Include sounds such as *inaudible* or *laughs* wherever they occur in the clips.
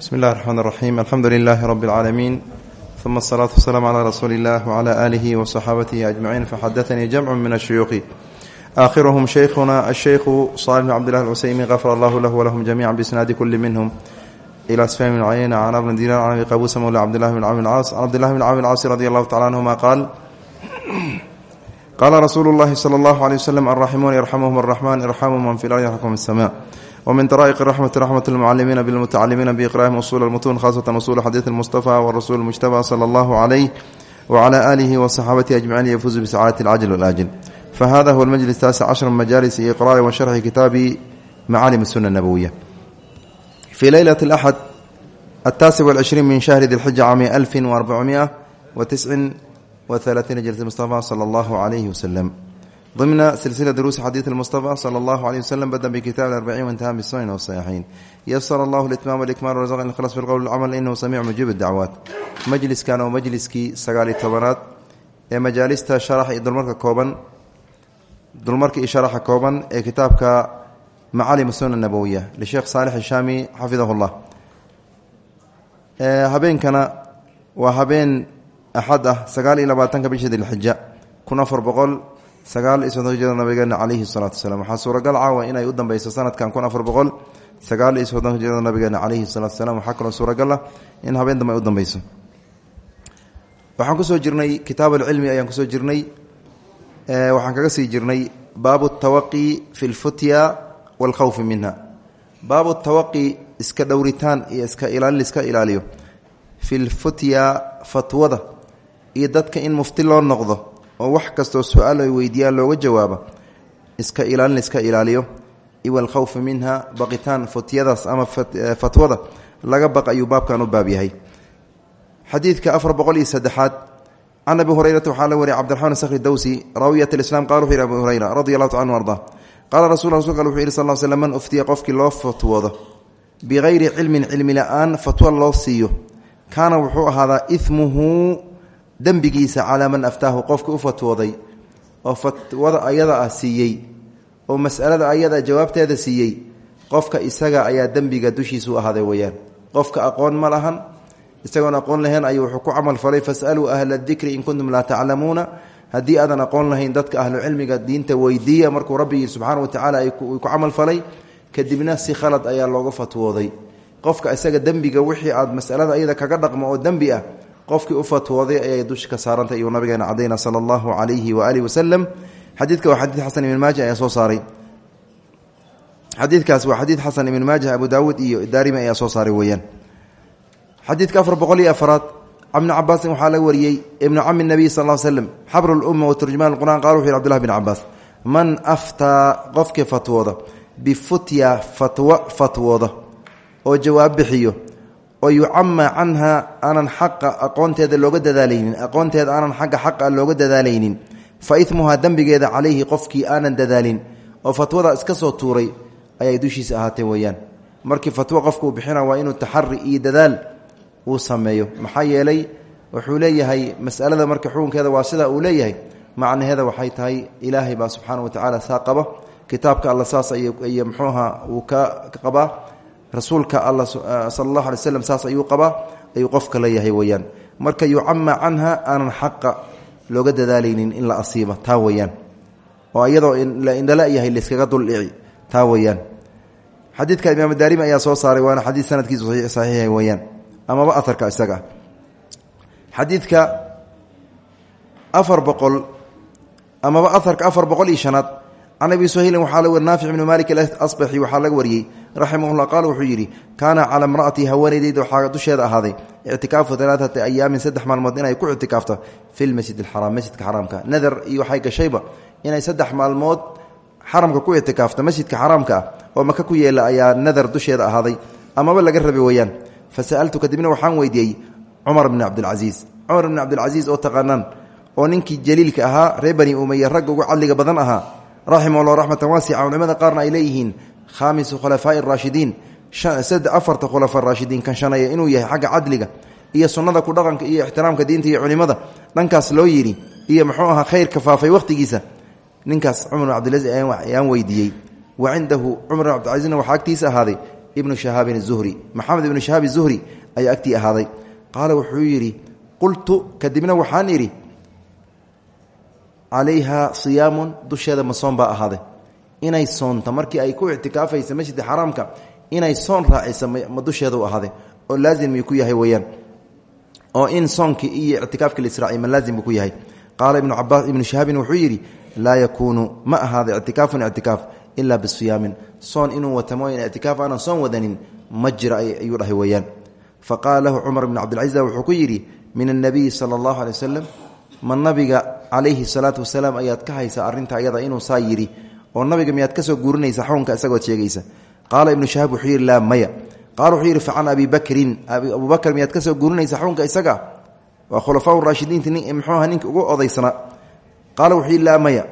bismi illahi raxmaan raxiim alxamdu lilaahi rabbi اlcaalamiin uma asalaatu wasalaamu calaa rasuuli illah wcala aalihi wa saxaabatihi ajmaciin faxadatanii jamcu min ashuyuuqi aakhiruhum sheykhuna asheykhu saalix bn cbdillahi alcuseymi gafar allahu lahu walahum jamiican bisnaadi kulli minhum. Ila sfahim bn cayeyna can abni dinar can abi qabuusa mawla cbdillahi bn cawin caas can cabdillahi bn cawin caasi radi allahu tacala anhuma qaal *clears throat* qaala rasuulu llahi sala allahu aley waslem alraximuuna irxamuhum araxmaan irxamu man fi lardi yarxamkum asamaa wmin daraa'iq raxmati raxmat lmucalimiina bilmutacalimiina biiqraa'ihim usuul almutuun khasatan usuul xadiid almustafa warasuul mujtaba sala allahu calayh wcala aalihi wasaxaabatihi ajmaciin yafuuzu bisacaadati alcajl walaajil fahada huwa almajlis taasic cashar min majaalisi iqraari wa sharxi kitaabi macaalim suna nabowiya fii leylati alaxad altaasic walcishriin min shahri dilxija caami alfin waarbacumi'a wa tiscin wa halaatiina jilsa mustafa sala allahu calayhi wasalam ضمن سلسلة دروس حديث المصطفى صلى الله عليه وسلم بدأ بكتاب الأربعين وانتهى بالسنن والصحيحين يسر الله الإتمام والإكمال ورزقنا الإخلاص في القول والعمل إنه سميع مجيب الدعوات مجلس كان ومجلسكii sagaaliy tobanaad ee majaalista sharaxa iyo dulmarka kooban dulmarka iyo sharaxa kooban ee kitaabka macaalim sunna nabowiya lisheekh saalix ishaami xafidahu llah habeenkana waa habeen axad ah sagaal iyo labaatanka bisha dilxija kun afar boqol sagaal iyo soddon hijrada nabigeena calayhi salaatu wasalaam. Waxaa suuragal caawa inay u dambeyso sanadkan kun afar boqol. sagaal iyo soddon hijrada nabigeena calayhi salatu wasalaam. Waxaa kaloo suuragal ah in habeen dambe u dambeyso waxaan ku soo jirnay kitaab alcilmi ayaan ku soo jirnay. Waxaan kaga sii jirnay baabu tawaqi fi lfutya waalkhawfi minha. Baabu tawaqi iska dhowritaan iyo iska ilaalin iska ilaaliyo. Fi lfutya fatwada iyo dadka in mufti loo noqdo oo wax kastoo su'aal ay weydiiyaan looga jawaabo iska ilaalin iska ilaaliyo. Iwalkhawfi minha baqitaan futyadaas ama fatwada laga baq ayuu baabkan u baab yahay. Xadiidka afar boqol abi hurayrata waxaa la wariyay cbdiraxmaan sakri dowsi raawiyat islam qala wuxuu abu hurayra radi allahu taala anu arda qaala rasul rasulka yihi slam man uftiya qofkii loo fatwoodo bikayri cilmin cilmi la'aan fatwo loo siiyo wuxuu ahaadaa imuhu dembigiisa calaa man aftaahu qofkii u fatwooday oo fatwada ayada ah siiyey oo masalada ayada jawaabteeda siiyey qofka isaga ayaa dembiga dushiisu ahaaday weyaan qofka aqoon ma lahan isagoon aqoon lahayn ayuu wuxuu ku camal falay fasaluu ahla dikri in kuntum laa taclamuuna. Haddii aadan aqoon lahayn dadka ahlucilmiga diinta weydiiya markuu rabbigii subxaana watacaala ku camal falay kadibna si khalad ayaa looga fatwooday. Qofka isaga dembiga wixii aad masalada ayada kaga dhaqmo oo dembi ah qofkii u fatwooday ayay dusha ka saarantay iyuu nabigeena cadayna sala allahu calayhi waaalih wasalam xadiidka waa xadiid xasan ibn maaja ayaa soo saaray. Xadiidkaas waa xadiid xasan ibn maaja abu daawuud iyo daarimi ayaa soo saaray weeyaan. Xadiidka afar boqol iyo afaraad cabni cabaasin waxaa laga wariyey ibnu cami nabiy sal l slem xabru lumma wa turjumaan qur'an qala wuxu yhi abdullahi bin cabaas man aftaa qofkii fatwooda bifutya fatwo fatwooda oo jawaab bixiyo oo yucama canha aanan xaqa aqoonteeda looga dadaalaynin aqoonteeda aanan xagga xaqa looga dadaalaynin fa imuhaa dembigeeda calayhi qofkii aanan dadaalin oo fatwada iska soo tuuray ayay dushiisa ahaatee weeyaan. Markii fatwo qofkuu bixina waa inuu taxari iyo dadaal uu sameeyo. Maxaa yeelay wuxuu leeyahay masalada marka xukunkeeda waa sida uu leeyahay macnaheeda waxay tahay ilaahay baa subxaana watacaala saa qaba kitaabka alla saas iyo mxuuha uu ka qabaa rasuulka alla sala allahu alay slam saas ayuu qabaa ayuu qofka leeyahay weeyaan. Marka yucama canha aanan xaqa looga dadaalaynin in la asiiba taa weeyaan. Oo iyadoo la indhala yahay layskaga duldhici taa weeyaan. Xadiidka imaam daarimi ayaa soo saaray waana xadiid sanadkiisu saxiixa weeyaan. Amaba aharka isaga. Xadiidka afar boqol amaba aharka afar boqol iyo shanaad can abi suhaylin waxaa laga wari naafic ibni malik alasbaxi waxaa laga wariyey raximahullah qaal wuxuu yidhi kaana calaa mra'atii haweenaydeyda waxaa dusheeda ahaaday ictikaafu alaaata ayaamin saddex maalmood inay ku ictikaafto fi lmasjid alxaraam masjidka xaraamka nadar iyo waxay gashayba inay saddex maalmood xaramka ku ictikaafto masjidka xaraamka ah oo maka ku yeela ayaa nadar dusheeda ahaaday amaba laga rabay weeyaan fa sa'altu kadibna waxaan weydiiyey cumar bni cabdilcasiis cumar bni cabdilcasiis oo taqaanaan oo ninkii jaliilka ahaa reer bani cadliga badan ahaa raximahullah raxmatan waasica culimada qaarna ay leeyihiin khamisu khulafaa'i raashidiin afarta khulafa raashidiin kan shaneeya inuu yahay xagga cadliga iyo sunnada ku dhaqanka iyo ixtiraamka diinta iyo culimada. Dhankaas loo yidhi iyo muxuu ahaa khayrka faafay wakhtigiisa ninkaas cumar bin cabdilaiis ayaan weydiiyey wa cindahu cumar bin cabdilcasiisna waxaa agtiisa ahaaday ibnu shahaabin azuhri maxamed ibnu shahaab zuhri ayaa agtii ahaaday. Qaala wuxuu yidhi qultu kadibna waxaan idhi calayha siyaamun dusheeda ma soon baa ahaaday. Inay soonto markii ay ku ictikaafaysa masjidka xaraamka inay soon raacisa ma dusheeda u ahaaday. Oo laazim ku yahay weyaan oo in soonkii iyo ictikaafkii laisraaciy ma laazim buu ku yahay. Qaala ibnu cabaas ibnu shahaabin wuxuu yidhi laa yakuunu ma ahaada ictikaafun ictikaaf ilaa bisiyaamin. Soon inuu wata mooyane ictikaaf aanan soon wadanin ma jira dhahay weeyaan. Fa qaala lahu cumar bn cabdilcaziz wuxuu ku min annabiyi sala allahu aley wasalam ma nabiga calayhi salaatu wasalaam ayaad ka haysaa arrinta ayada inuu saa yidhi oo nabiga miyaad ka soo guurinaysa xukunka isagood sheegaysa? Qaala ibnu shahaab wuxuu yidhi laa maya. Qaala wuxuu yidhi facan abi bakrin. Abu bakr miyaad ka soo guurinaysa xukunka isaga? Waa khulafaa raashidiinta muxuuaha ninka ugu odaysanaa qaala wuxuu yidhi laa maya.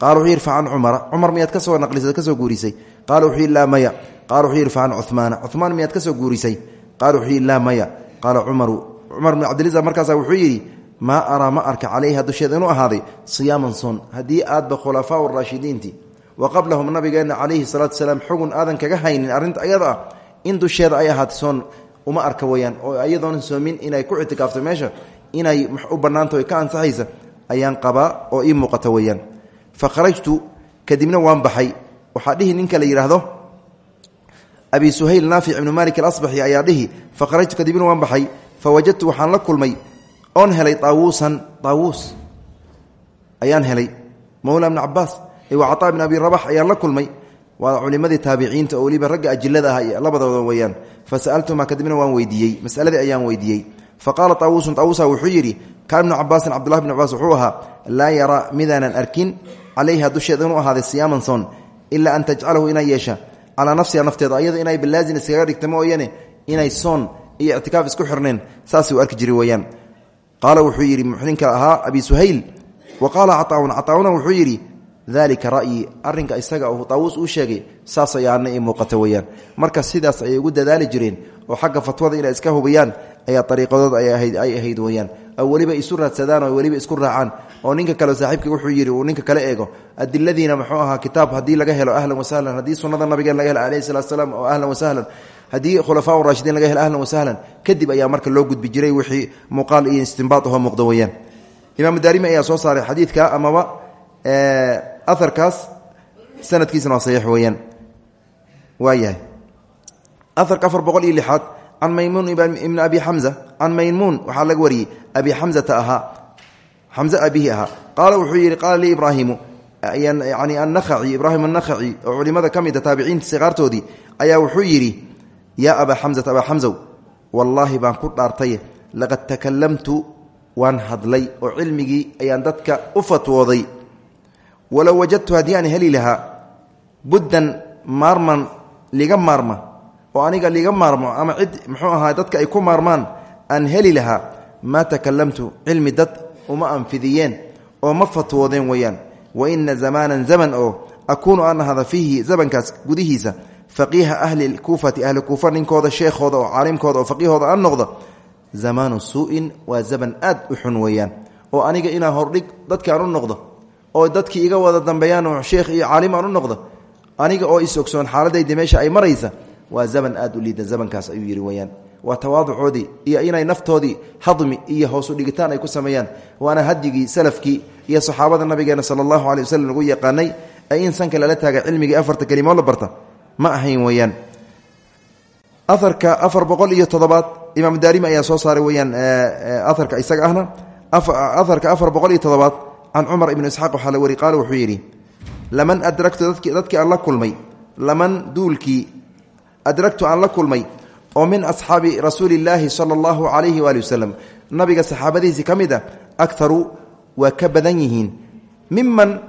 Qaala wuxuu yidhi facan cumara cumar. Miyaad ka soo naqlisay ka soo guurisay. Qaala wuxuu yidhi laa maya. Qaala wuxuu yidhi facan cumaana cumaan miyaad ka soo guurisay. Qaala wuxuu yidhi laa maya. Qaala cumaru cumar bn cabdilisa markaasa wuxuu yidhi maa araa ma arka calayha dusheeda inuu ahaaday siyaaman soon. Haddii aadba khulafaa raashidiinti wa qablahum nabigeenna calayhi salaatu wasalaam xugun aadan kaga haynin arrinta ayada ah in dusheeda ay ahaatay soon uma arka weyaan oo iyadoona soomin inay ku ictikaafto meesha inay u bannaanto ka ansaxaysa ayaan qabaa oo ii muuqata weyaan fa kharajtu kadibna waan baxay. Waxaa dhihi ninka la yidhaahdo abi suhayl naafic ibnu malik alasbaxi ayaa dhihi fa kadibna waan baxay. Fa wajadtu waxaan la kulmay oon helay taawuusan taawuus ayaan helay. Mawla bni cabaas wa cataa bn abi rabax ayaan la kulmay. Waa culimadii taabiciinta oo weliba ragga ajilada ah labadooda weyaan fa sa'altumaa kadibna waan weydiiyey. Masaladii ayaan weydiiyey. Fa qaala taawuusun taawuusa wuxuu yidhi kaan ibnu cabaasin cabdullahi bn cabaas wuxuu ahaa laa yaraa midaanan arkin calayha dusheeda inuu ahaaday siyaaman soon ilaa an tajcalahu inay yeesha. Calaa nafsiha nafteeda ayada inay balaazin iskaga dhigta mooyane inay soon iyo ictikaaf isku xirneen. Saasuu arki jiray weyaan qaala wuxuu yidhi ninka ahaa abi suhayl. Wa qaala caaaun caauna wuxuu yidhi dalika ra'yi arinka isaga uu taawuus uu sheegay saas ayaana ii muuqata weyaan marka sidaas ayay ugu dadaali jireen oo xagga fatwada inay iska hubiyaan ayaa ariiqadood ay ahayd weyaan oo weliba isu raadsadaan oo weliba isku raacaan oo ninka kale saaxiibkii wuxuu yidhi uu ninka kale eego. Adiladiina muxuu ahaa kitaab haddii laga helo ahlan wasahlan haddii sunnada nabigeen laga helo alayhi oo ahlan wasahlan haddii khulafaa raashidiin laga helo ahlan wasahlan kadib ayaa marka loo gudbi jiray wixii muuqaal iyo istinbaad ahoo muuqda weyaan daarimi ayaa soo saaray xadiidka amaba aarkaas sanadkiisana waa saxiix weeyaan. Waa yahay. Aarka afar boqol iyo lixaad can maymuun ibni abi xamza can maymuun waxaa laga wariyey abi xamzata ahaa xamze abihi ahaa. Qaala wuxuu yidhi qaala lii ibraahimu yani annakhaci ibraahim annakhaci oo culimada ka mida taabiciinta sikaartoodii ayaa wuxuu yidhi yaa abaa xamzata abaa xamzow wallaahi baan ku dhaartay laqad takalamtu waan hadlay oo cilmigii ayaan dadka u fatwooday. Walow wajadtu haddii aan heli lahaa buddan maarman liga maarma oo aniga liga maarmo ama cid muxuu ahaa dadka ay ku maarmaan aan heli lahaa maa takalamtu cilmi dad uma anfidiyeen oo ma fatwoodeen weeyaan. Wa ina zamaanan zaman oo akuunu aan ahada fiihi zamankaas gudihiisa faqiiha ahli kuufati ahli kuufa ninkooda sheekhooda oo caalimkooda oo faqiihooda aan noqdo zamaanu suu'in waa zaman aad u xun weeyaan. Oo aniga inaan hordhig dadki aan u noqdo oo dadkii iga wada dambeeyaan oo sheekh iyo caalim aan noqdo aniga oo is ogsoon xaaladayda meesha ay maraysa waa zaman aad u liida zamankaas ayuu yidhi weyaan waa tawaaducoodii iyo inay naftoodii hadmi iyo hoosu dhigitaan ay ku sameeyaan waana hadyigii salafkii iyo saxaabada nabigeena sala allahu aley waslem lagu yaqaanay ee in sanka lala taaga cilmigii afarta kelimood la barta ma ahayn weyaan aarka afar boqol iyo toddobaad imaam ayaa soo saaray weyaan aarka isaga ahna. Aarka afar boqol iyo toddobaad can cumar ibnu isxaaq waxaa la wari qaala wuxuu yidhi laman adragtu dadkii aan la kulmay laman duulkii adragtu aan kulmay oo min asxaabi rasuulillaahi sala allahu calayhi waali wasalam nabiga saxaabadiisii ka mid a akaru waa ka badan yihiin. Miman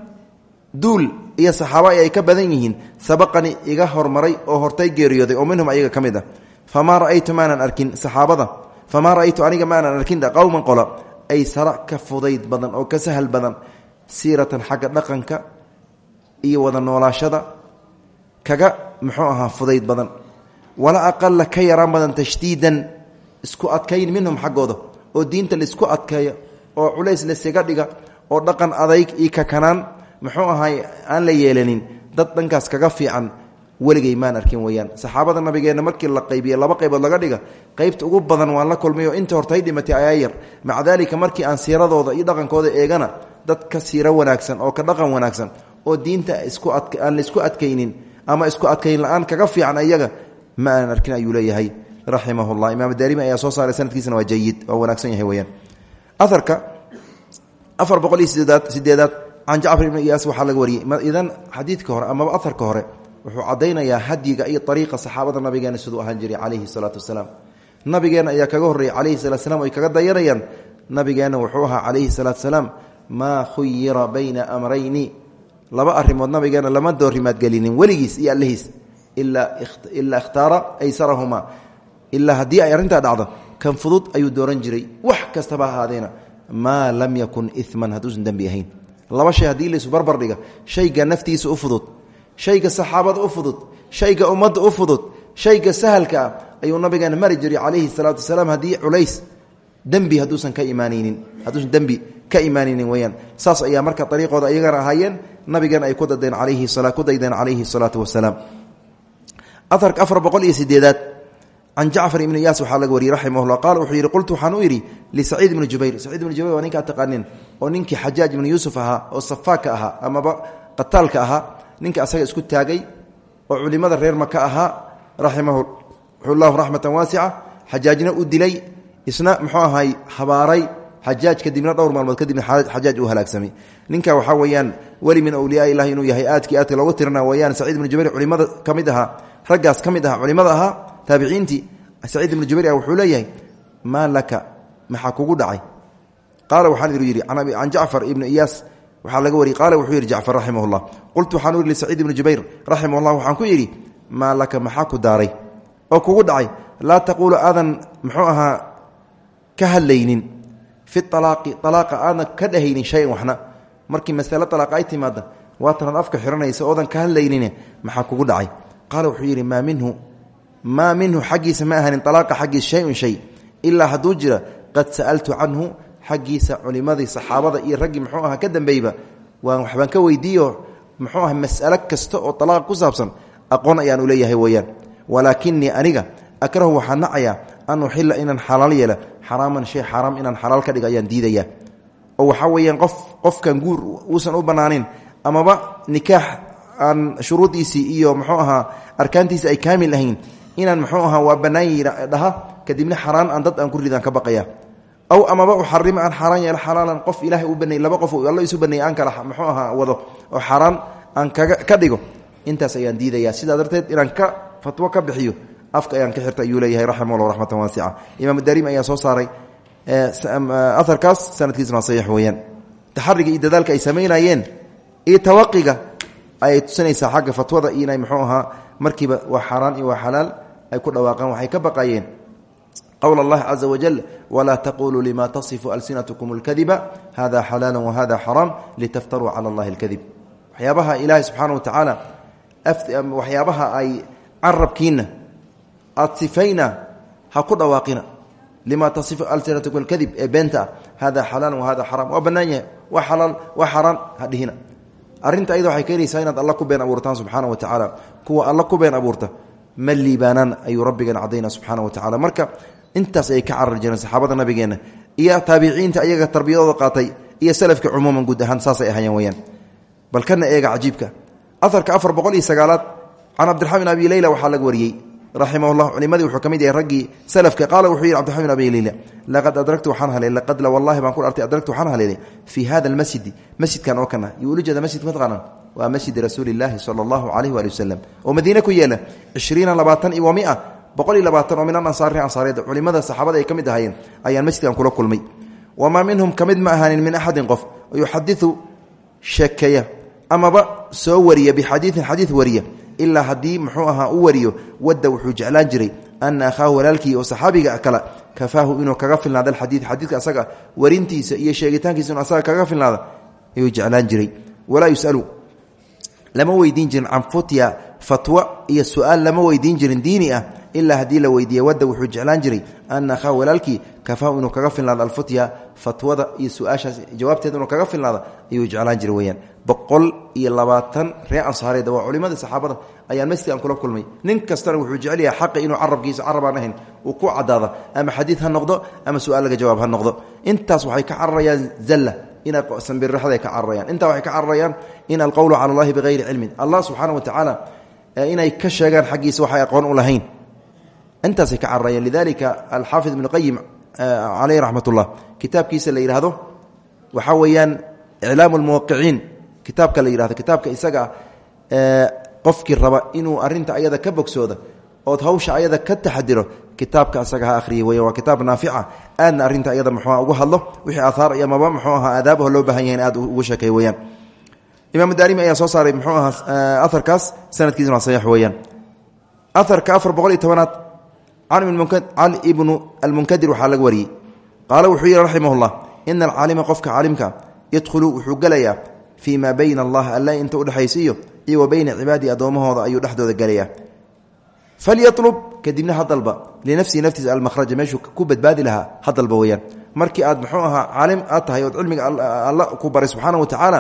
iyo saxaaba ay ka badan yihiin sabaqani iga hormaray oo hortay geeriyooday oo minhum ayaga ka mid a famaa ra'aytu maanan arkin saxaabada? Famaa ra'aytu aniga maanan arkin qowman qola? Ay sara ka fudayd badan oo ka sahal badan siiratan xagga dhaqanka iyo wada noolaashada kaga muxuu ahaa fudayd badan. Wala aqala ka yaraan badan tashdiidan isku adkayn minhum xaggooda oo diinta la isku adkeeya oo culays laysaga dhiga oo dhaqan adayg iyo kakanaan muxuu ahay aan la yeelanin dad dhankaas kaga fiican weligay maan arkin weyaan saxaabada nabigeenna markii la qaybiye laba qaybood laga dhiga qaybta ugu badan waan la kulmayo inta hortay dhimatay ayaa yar. Maca daalika markii aan siiradooda iyo dhaqankooda eegana dad ka siiro wanaagsan oo ka dhaqan wanaagsan oo diinta iskuaan la isku adkaynin ama isku adkayn la'aan kaga fiican iyaga ma aanan arkin ayuu leeyahay. Raximah llah imaam daarimi ayaa soo saaray sanadkiisana waa jayid waa wanaagsan yahay weyaan aarka afar boqol iyo sideedaad can jacfar ibn iyaas waxaa laga wariyey idan xadiidka hore amaba aharka hore wuxuu cadaynayaa hadyiga iyo ariiqa saxaabada nabigeena siduu ahaan jiray calayhi salaatu wasalaam. Nabigeena ayaa kaga horreeyey calayhi salatu slam ay kaga dayanayaan nabigeena wuxuu ahaa calayhi salaatu salaam maa khuyira bayna amrayni. Laba arimood nabigeena lama doorimaadgelinin weligiis iyo allihiis ilaa ikhtaara aysarahuma. Ilaa haddii ay arrintaa dhacdo kan fudud ayuu dooran jiray. Wax kastaba ahaadeena maa lam yakun iman hadduusan dembi ahayn laba shay haddii laisu barbar dhiga shayga naftiisa u fudud shayga saxaabada u fudud shayga ummadda u fudud shayga sahalka ah ayuu nabigeena mari jiray calayhi salaatu wasalaam haddii culays dembi ka imaanaynin hadduusan dembi ka imaanaynin weyaan saas ayaa marka ariiqooda iyagana ahaayeen nabigeena ay ku dadeen alayhi ku daydeen calayhi salaatu wasalaam. Aarka afar boqol iyo sideedaad can jacfar ibni iyaas waxaa laga wariyey raximahullah qaal wuxuu yidhi qultu waxaan u yidhi lisaciid ibni jubayr. Saciid ibni jubayr waa ninkaa taqaanin oo ninkii xajaaj ibni yuusuf ahaa oo safaaka ahaa amaba qataalka ahaa. Ninka asaga isku taagay oo culimada reer maka ahaa raximahu llahu raxmatan waasica xajaajna u dilay isna muxuu ahay habaaray. Xajaaj kadibna dhowr maalmood kadibna xajaaj uu halaagsamay ninka waxaa weeyaan weli min awliyaa ilahi inuu yahay aadkii aadka loogu tirana weyaan saciid culimada ahaa taabiciintii saciid ibnu jubayr wuxuu leeyahay maa laka maxaa kugu dhacay? Qaala waxaan yidhi can jacfar ibni iyaas. Waxaa laga wariyey qaala wuxuu yidhi jacfar raximah llah qultu waxaan u yidhi lisaciid ibni jubayr raximah llah waxaan ku yidhi maa laka maxaa ku daaray? Oo kugu dhacay? Laa taquulu aadan muxuu ahaa ka hadlaynin. Fi alaaqi alaaqa aadan ka dhahaynin shayan waxna. Markii masale alaaqa ay timaada waatanaad afka xiranaysa oodan ka hadlaynin maxaa kugu dhacay maa minhu xaggiisa ma ahanin alaaqa xaggiisa shayun shay ilaa hadduu jira qad sa'altu canhu xaggiisa culimadii saxaabada iyo raggii muxuu aha ka dambeyba waan waxbaan ka weydiiyo muxuu aha mas'alo kasta oo alaaqa ku saabsan aqoon ayaan u leeyahay weeyaan. Walaakinii aniga akrahu waxaan nacayaa an uxila inaan xalaal yeela xaraaman shay xaaraam inaan xalaal ka dhigo ayaan diidayaa. Oo waxaa weeyaan qof qofkan guur uusan u bannaanin amaba nikaax aan shuruudiisii iyo muxuu ahaa arkaantiisi ay kaamil ahayn inaan muxuu ahaa waa bannaan dhaha kadibna xaraan aan dad aan ku ridaan ka baqaya. Aw amaba uxarima aan xaaraan yeelo xalaalan qof ilaahay u baneey laba qof alla isu baneeyey aan kala muxuu ahaa wado. Oo xaaraan aan kaga ka dhigo. Intaas ayaan diidayaa. Sidaa darteed inaan ka fatwo ka bixiyo afka ayaan ka xirta ayuu leeyahay raximahullah raxmatan waasica imaam darim ayaa soo saaray aharkaas sanadkiisna saxiix weeyaan. Taxariga iyo ay samaynayeen iyo tawaqiga ayay tusinaysaa xagga fatwada inay muxuu ahaa markiiba waa xaaraan iyo waa xalaal ay ku dhawaaqaan waxay ka baqayeen qowl اllahi caza wajal walaa taquluu lima tasifu alsinatkum اlkadiba hada xalaala wahada xaraam litaftaruu cala اllahi اlkadib waxyaabaha ilaahay subxaana wa tacaala waxyaabaha ay carabkiina aad sifayna ha ku dhawaaqina lima tasifu alsinatkum اlkadib ee beenta ah hada xalaala wahada xaraam waa bannaan yahay waa xalaal waa xaaraan ha dhihina arrinta ayada waxay keenaysaa inaad alla ku been abuurtaan subxaana wa tacaala kuwa alla ku been abuurta ma liibaanaan ayuu rabbigan cadayna subxaana wa tacala marka intaas ayay ka carari saxaabada nabigeenna iyo taabiciinta ayaga tarbiyadooda qaatay iyo salafka cumuuman guud ahaan saasay ahayeen weyaan bal eega cajiibka. Aharka afar boqol iyo sagaalaad abi leyla waxaa laga wariyey. Raximahullah culimadii wuxuu ka yahay raggii salafka qaala wuxuu yidhi cbdiraxman abi leyla laqad adragtu waxaan haleelay laqad la wallahi baan ku artay adragtu waxaan haleelay fii hada almasjidi masjidkan oo kana yuu ula jeeda waa masjidi rasuuli illaahi sala allahu calayh waali wasalam oo madiine ku yeela cishriina labaatan iyo mia boqol iyo labaatan oo min alansaari ansaareed culimada saxaabada ay ka ahaayeen ayaan masjidkan kula kulmay. Wamaa minhum ka ma ahaanin min axadin qof yuxadiu sheekeeya amaba soo wariya bixadiiin xadiid wariya ilaa haddii muxuu ahaa u wariyo wadda wuxuu jeclaan jiray ana akhaahu walaalkii oo saxaabiga kale kafaahu inuu kaga filnaada alxadiid xadiidka asaga warintiisa iyo sheegitaankiisa asaga kaga filnaada ayuu jeclaan jiray. Walaa yusalu lama weydiin jirin can futya fatwa iyo su'aal lama weydiin jirin diini ah ilaa haddii la weydiiye wadda wuxuu jeclaan jiray ana akhaa walaalkii kafaa inuu kaga filnaado alfutya fatwada iyo su'aashaas kaga filnaado ayuu jeclaan jiray weyaan boqol iyo labaatan ree ansaareed waa culimadii saxaabada ayaan masjid aan kula kulmay. Nin kastana wuxuu jecel yahay xaqi inuu carabkiisa carab aan ahayn uu ku cadaada ama xadiid ha noqdo ama su'aal laga jawaab ha noqdo. Intaas waxay ka cararayaan zalla ina sambirraxday ka cararayaan intaa waxay ka cararayaan in alqowlu cala allahi bihayri cilmin. Allah subxaana wa tacaala inay ka sheegaan xaggiisa waxay aqoon u lahayn. Intaasay ka cararayaan lidalika alxaafid ibnu qayim caleyh raxmat ullah kitaabkiisa la yidhaahdo waxaa weeyaan iclaamu lmuwaqiciin kitaabka la yihahdo kitaabka isaga qofkii raba inuu arinta ayada ka bogsooda ood hawsha ayada ka taxadiro kitaabka asaga ha ahriyay weya waa kitaab naafica. Aadna arinta ayada muxuua uga hadlo. Wixii aahaar iyo maba muxuu ahaa aadaabaho loo baahan yahay in aad ugu sheekay weyaan imaam daarimi ayaa soo saaray muxuu ahaa aharkaas sanadkiisuna waa saxiix weeyaan. Aharka afar boqol iyo tobanaad can ibnu almunkadir waxaa laga wariyey. Qaala wuxuu yihi raximah llah ina alcaalima qofka caalimka yadkhulu wuxuu gelayaa fii maa bayna allah alla inta udhexaysiiyo iyo wa bayna cibaadii addoommahooda ayuu dhexdooda gelayaa falyalub kadibna ha dalba linafsihi naftiisa almakhraja meeshuu ku badbaadi lahaa ha dalba weyaan markii aad muxuu ahaa caalim aad tahay ood cilmiga alla ku baray subxaana wa tacaala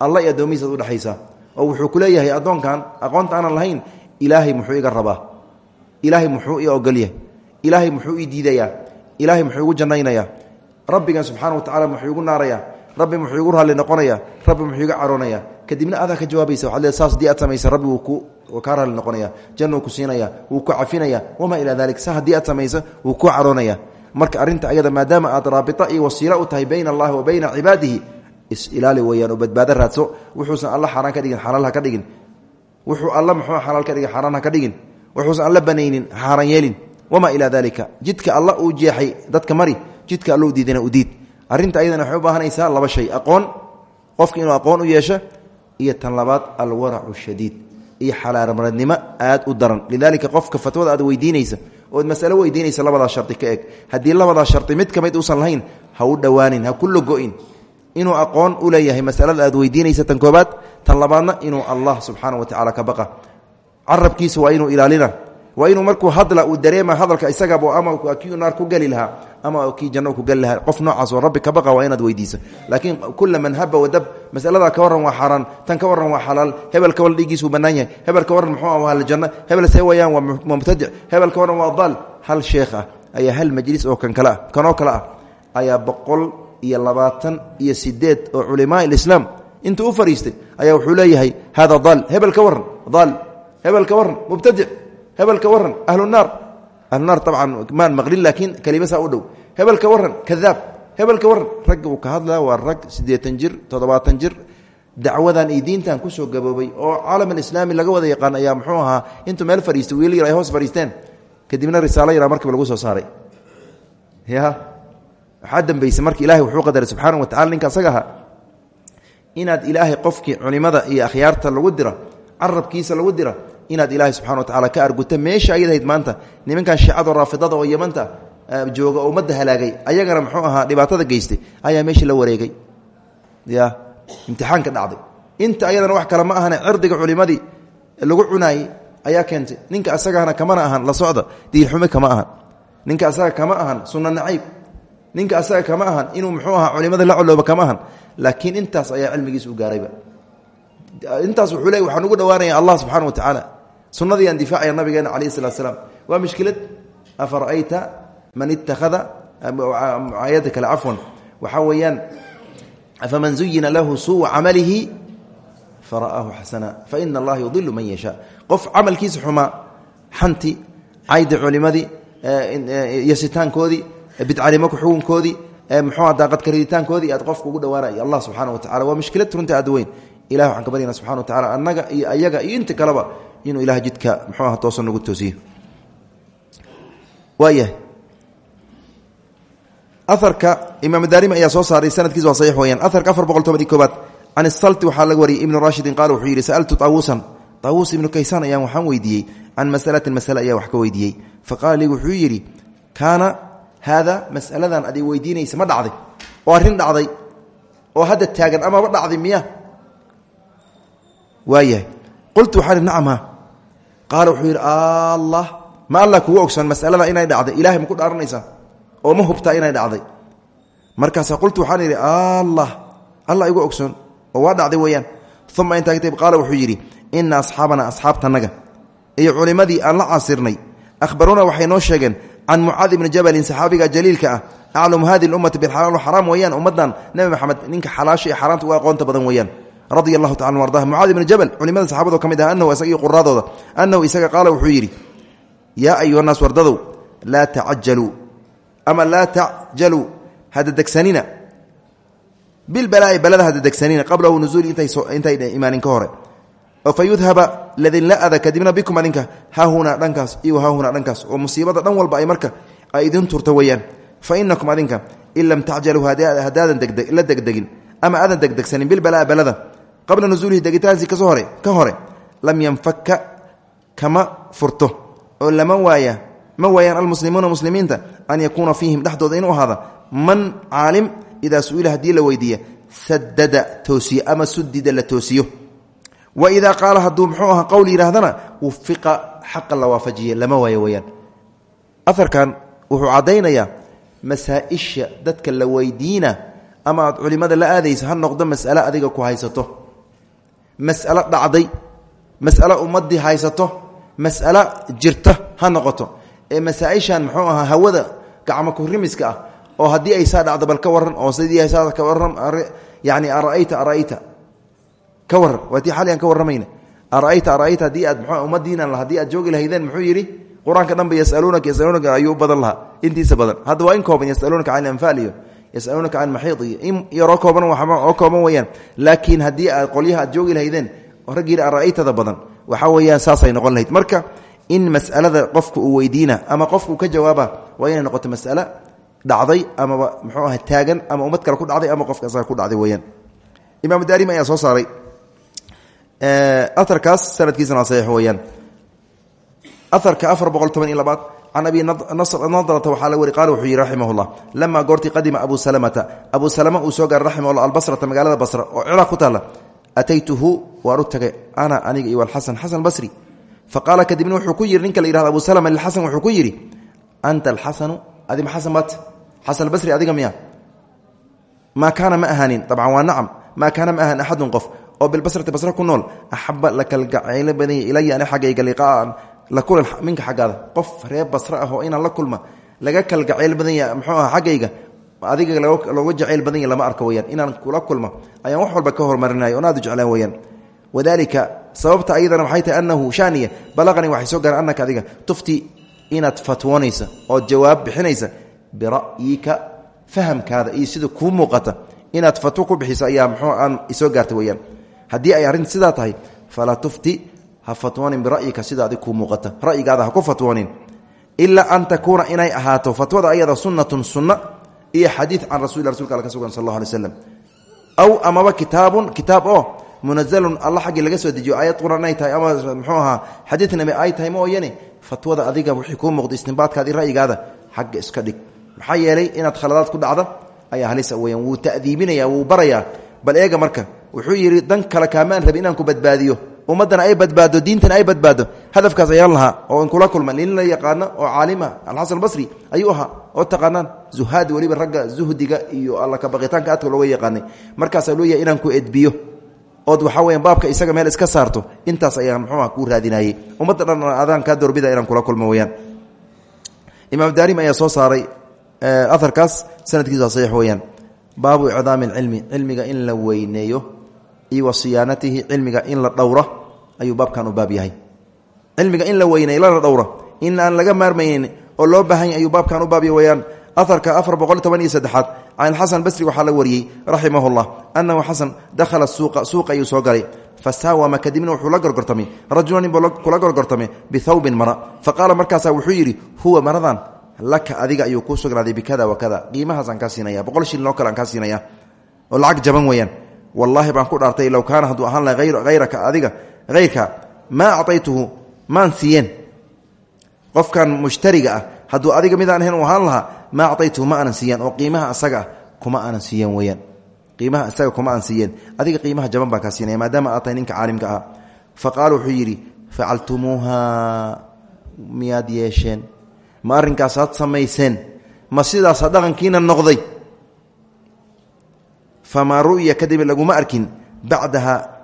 alla iyo addoomihiis ad udhexaysaa oo wuxuu ku leeyahay addoonkan aqoonta aanan lahayn ilaahay muxuu iga rabaa ilaahay muxuu ii ogolyahay ilaahay muxuu ii diidayaa ilaahay muxuu igu jannaynayaa rabbigan subxaana wa tacala muxuu igu naarayaa rabbi muxuu igu raalli noqonaya rabbi muxuu iga caroonaya kadibna adaa ka jawaabaysa waxaad leedahay saas haddii aad samaysa rabbi wuu kaa raalli noqonaya jannuu ku siinaya wuu ku cafinaya wamaa ilaa dalik sa haddii aad samaysa wuu ku caroonaya. Marka arrinta ayada maadaama aad raabita iyo wasiilo u tahay bayna allahi wa bayna cibaadihi is-ilaali weeyaan oo badbaado raadso. Wuxuusan alla xaaraan ka dhigin xalaal ka dhigin. Wuxuu alla muxuu xalaal ka dhigin xaaraan ka dhigin. Wuxuusan alla banaynin xaaraan yeelin. Wamaa ilaa dalika jidka alla uu jeexay dadka mari jidka alla u diidana u diid. Arrinta ayadana waxay u baahanaysaa laba shay. Aqoon qofka aqoon u yeesho iyo tan labaad alwaracu shadiid. Iyo xalaarmaradnimo aad u daran. Lidaalika qofka fatwada aad weydiinaysa ood masalo weydiinaysa labadaa shardi ka eg. Haddii labadaa shardi mid ka mid uusan lahayn ha u dhowaanin ha ku logo-in. Inuu aqoon u leeyahay masalada aad weydiinaysa tan koobaad tan labaadna inuu allah subxaana wa tacala ka baqa. Carabkiisa waa inuu ilaalina waa inuu markuu hadla uu dareema hadalka isagaba ama kii naar ku geli lahaa ama kii janno ku geli lahaa. Qof noocaas oo rabbi ka baqa waa inaad weydiisa. Laakiin kula man haba wadab masaladaa ka warran waa xaaraan tan ka warran waa xalaal. Hebel ka warran dhiiggiisuu bannaan yahay. Hebel ka warran muxuu ah aljanno hebel see wayaan waa mubtadic hebel ka warran waa daal. Hal sheekh ah ayaa hal majlis oo kan kale ah kanoo kale ah ayaa boqol iyo labaatan iyo sideed oo culimaa ilislaam intuu u fariistay ayaa wuxuu leeyahay hada daal. Hebel ka warran daal. Hebel ka warran mubtadic hebel ka waran ahlunaar ahlunaar abcan maan maqlin laakiin kelimasaa u dhow. Hebel ka waran kadaab hebel ka waran ragga uu ka hadlaa waa rag siddeetan jir toddobaatan jir. Dacwadan iyo diintan ku soo gaboobay oo caalam alislaami laga wada yaqaan ayaa muxuu ahaa intuu meel fadhiistay wiil yar ay hoos fadhiisteen. Kadibna risaalo yaraa markiiba lagu soo saaray. Ya waxaa dambaysay marka ilahay wuxuu qadaray subxaana wa tacala ninka asaga ahaa inaad ilaahay qofkii culimada iyo akhyaarta inaad ilaahay subxana wa tacala ka arguta meesha ayadahayd maanta nimankan shiicado raafidada oo yamanta jooga oo halaagay ayagana muxuu ahaa dhibaatada geystay ayaa meeshii la wareegay. Ya imtixaanka dhacday. Inta ayadana wax kale ma ahane cirdiga culimadii lagu cunaayey ayaa keentay ninka asagana kamana ahan la socda diinxume kama ahan. Ninka asaga kama ahan sunna nacayb ninka asaga kama ahan inuu muxuu ahaa culimada la colooba kama ahan. Laakiin intaas ayaa cilmigiis gaarayba. Intaas wuxuu leey waxaan ugu dhawaanaya allah subxana wa tacaala sunadii aan difaacaya nabigeena calayh salatu salaam. Waa mushkilad afara'ayta man ittakhada ayadda kale cafwan waxaa weeyaan faman zuyina lahu suuءu camalihi fara'aahu xasana faina allaha yudilu man yashaa qof camalkiisa xumaa xanti caydi culimadii yasitaankoodii bidcanimo kuxugunkoodii muxuua daaqad kariditaankoodii aad qofka ugu dhawaanaya allah subxana wa tacala waa mushkilad runta aad weyn. Ilah waxaan ka baryana subxana wa tacala annaga iyo ayaga iyo inta kaleba inuu ilaah jidka muxuu aha toosan nagu toosiyo. Waayahay aarka imaam daarimi ayaa soo saaray sanadkiis waa saxiix weyaan aarka afar boqol tobaniy koobaad can isalti waxaa laga qaala wuxuu yidhi sa'altu taawuusan taawuus ibnu kaysaan ayaan waxaan weydiiyey can masalatin masale ayaa wax ka weydiiyey. Faqaala lii wuxuu yidhi kaana haada masaladan adig weydiinaysa ma dhacday. Oo arrin dhacday. Oo hadda taagan amaba dhacday miya waayahay qultu waxaan nacam qaala wuxuu yidhi allah ma alla kugu ogsoon masalada inay dhacday. Ilahay ma ku dhaaranaysaa oo ma hubtaa inay dhacday. Markaasa qultu waxaan idhi allah alla igu ogsoon oo waa dhacday weeyaan. Uma intaa kadib qaala wuxuu yidhi ina asxaabana asxaabtanaga iyo culimmadii aan la casirnay ahbaruuna waxay noo sheegeen can mucaad ibni jabalin saxaabiga jaliilka ah aclamu hadi ummati bilxalaal xaraam weeyaan ummadan nebi maxamed ninka xalaasha iyo xaaraamta uga aqoonta badan weeyaan radia allahu tacala an ardah mucaad ibni jabal culimada saxabado ka mid ah anahu isaga iyo quraadooda anahu isaga qaala wuxuu yidhi yaa ayuha naas wardadow laa tacajaluu ama laa tacjaluu hadadegsanina bilbalaa'i balada hadadegsanina qablahu nuzuuli intay imaanin ka hore. Oo fa yudhaba ladinla ada kadibna bikum adinka haahunaa dhankaas iyo haahunaa dhankaas. Oo musiibada dhan walba ay marka ay idin turta weeyaan. Fa inakum adinka in lam tacjaluu haddaadan la degdegin ama aadan degdegsanin bilbalaa balada qabla nusuulihi degitaansi ka hore lam yanfaka kama furto. Oo lama waaya ma waayaan almuslimuuna muslimiinta an yakuuna fiihim dhexdooda inuu ahaada. Man caalim idaa su'ila haddii la weydiiya sadada toosiyo ama sudida la toosiyo. Wa idaa qaala hadduu muxuu aha qowl yidhaahdana wufiqa xaqa la waafajiye lama waayo weyaan aarkan wuxuu caddaynayaa masaa-isha dadka la weydiina ama aad culimada la aadaysa ha noqdo mas'ale adiga ku haysato mas'alo dhacday mas'alo ummadii haysato mas'alo jirta ha noqoto. Ee masaaishan muxuu ahaa hawada gacmo kurimiska ah oo haddii ay saa dhacdo bal ka waran oo sidii ka waran yani ara'ayta ara'ayta. Ka waran waa tii xaliyan ka warramayna. Ara'ayta ara'ayta haddii aad mxuu ummadiinan haddii aad joogi lahaydeen muxuu yidhi qur'aanka dhanba yasaluunaka yasaluunaka ayuu u badan intiisa badan. Hadda in kooban yasaluunaka can anfaal iyo yasaluunaka can maxiid iyo in yaroo kooban oo kooban weyaan laakiin haddii aad qolyaha aad joogi lahaydeen raggiina ara'aytada badan waxaa weeyaan saasay noqon lahayd. Marka in mas'alada qofka uu weydiina ama qofka uu ka jawaaba waa inay noqoto mas'ale dhacday amaba muxuu aha taagan ama ummad kale ku dhacday ama qofka asaga ku dhacday weyaan imaam daarimi ayaa soo saaray aarkaas sanadkiisana can abi nadrata waxaa la wari qaala wuxuu yihi raximah llah lamaa goortii qadima abu salamata abu salama uu soo gaaray raximah llah albasrata magaalada basra oo ciraaq ku taalla ataytuhu waan u ana aniga iyo alxasan xasan basri fa qaala kadibna wuxuu ku yidhi ninka la yihahdo abu salama lilxasan wuxuu ku yidhi anta alxasanu adima xasan baat xasan albasri adiga miya maa kaana ma ahaanin dabcan waa nacam maa kaana ma ahaan axadun qof oo bilbasrati basra ku nool axaba la kalgacaylo badanya ilaya ani xaggayga liqaaan la kulan minka xaggaada. Qof reer basre ah oo inaan la kulma laga kalgacayl badanya muxuu aha xaggayga adiga looga jacayl badanya lama arko weyaan. Inaan kula kulma ayaan wax walba ka hormarinaya oon aad u jeclaan sababta ayadana waxay tahay anahu shaniya balaqanii waxay soo gaareen annaka adiga tufti inaad fatwoonaysa ood jawaab bixinaysa bira'yika fahamkaada iyo sida kuu muuqata. Inaad fatwo ku bixiso ayaa mxuu aan isoo gaartay weyaan. Haddii ay arrinta sidaa tahay falaa tufti ha fatwoonin bira'yika sida adig kuu muuqata. Ha ku fatwoonin ilaa an takuuna inay ahaato fatwada ayada sunnatun sunna iyo xadiid can rasul rasulka al ka sugan sal allah alay slam aw amaba kitaabun kitaab oo laga soo dejiyo aayad quraan ay tahay ama muxuu ahaa xadiid ay tahay mooyane fatwada adiga wixii kuu muuqda istinbaadkaadi ra'yigaada xagga iska dhig. Maxaa yeelay inaad khaladaad ku dhacda ayaa halisa weyaan wuu ta'diibinaya wuu barayaa. Bal eega marka wuxuu yidhi dan kale kaamaan rabi ku badbaadiyo ummaddana ay badbaado diintana ay badbaado. Hadafkaas ayaan lahaa oo inkula kulma nin la yaqaano oo caalima alxasan albasri ayuu oo taqaanaan zuhaad weliba ragga zuhdiga iyo alla kabaqitaanka aadka looga yaqaanay. Markaasaa loo yahay inaan ku edbiyo. Ood waxaa weya baabka isaga meel iska saarto. Intaas ayaan muxuuha kuu raadinayey ummadda adaan kaa doorbida inaan kula kulmo weyaan imaam daarim ayaa soo saaray aarkaas sanadkiisa waa saxiix weyaan baabu icdaami alcilmi cilmiga in la weyneeyo iyo siyaanatihi cilmiga in la dhowro ayuu baabkan u baab yahay. Cilmiga in la weyneeyo lana dhowro in aan laga maarmaynin oo loo baahan yahy ayuu baabkan u baabya weyaan aarka afar boqol toban iyo basri waxaa la wariyey raximah llah anahu xasan dakhala suuqa suuqa ayuu soo galay. Fasaawama kadibna wuxuu la gorgortamay. Rajula nin buu kula gorgortamay bithawbin mara. Faqaala markaasaa wuxuu yidhi huwa maradan laka adiga ayuu kuu sugnaaday bikada wakada qiimahaasaan kaa siinaya boqol shilin oo kale aan siinaya oo lacag jaban weeyaan. Wallaahi baan ku dhaartay low kaana hadduu ahaan laha hayraka adiga hayrka maa acaytuhu maan siiyeen. Qofkan mushtariga ah hadduu adiga midaan ahayn u ahaan lahaa maa acaytuhu ma aanan siiyeen. Oo qiimaha asaga ah kuma aanan siiyeen weyaan qiimaha isaga kuma aan siiyeen. Adiga qiimaha jaban baan kaa siinaya maadaama aad ninka caalimka ah. Fa qaala wuxuu yidhi facaltumuuha miyaad yeesheen? Ma arrinkaasaad samayseen? Ma sidaasa dhaqankiina noqday? Famaa ru'ya kadib laguma arkin bacdaha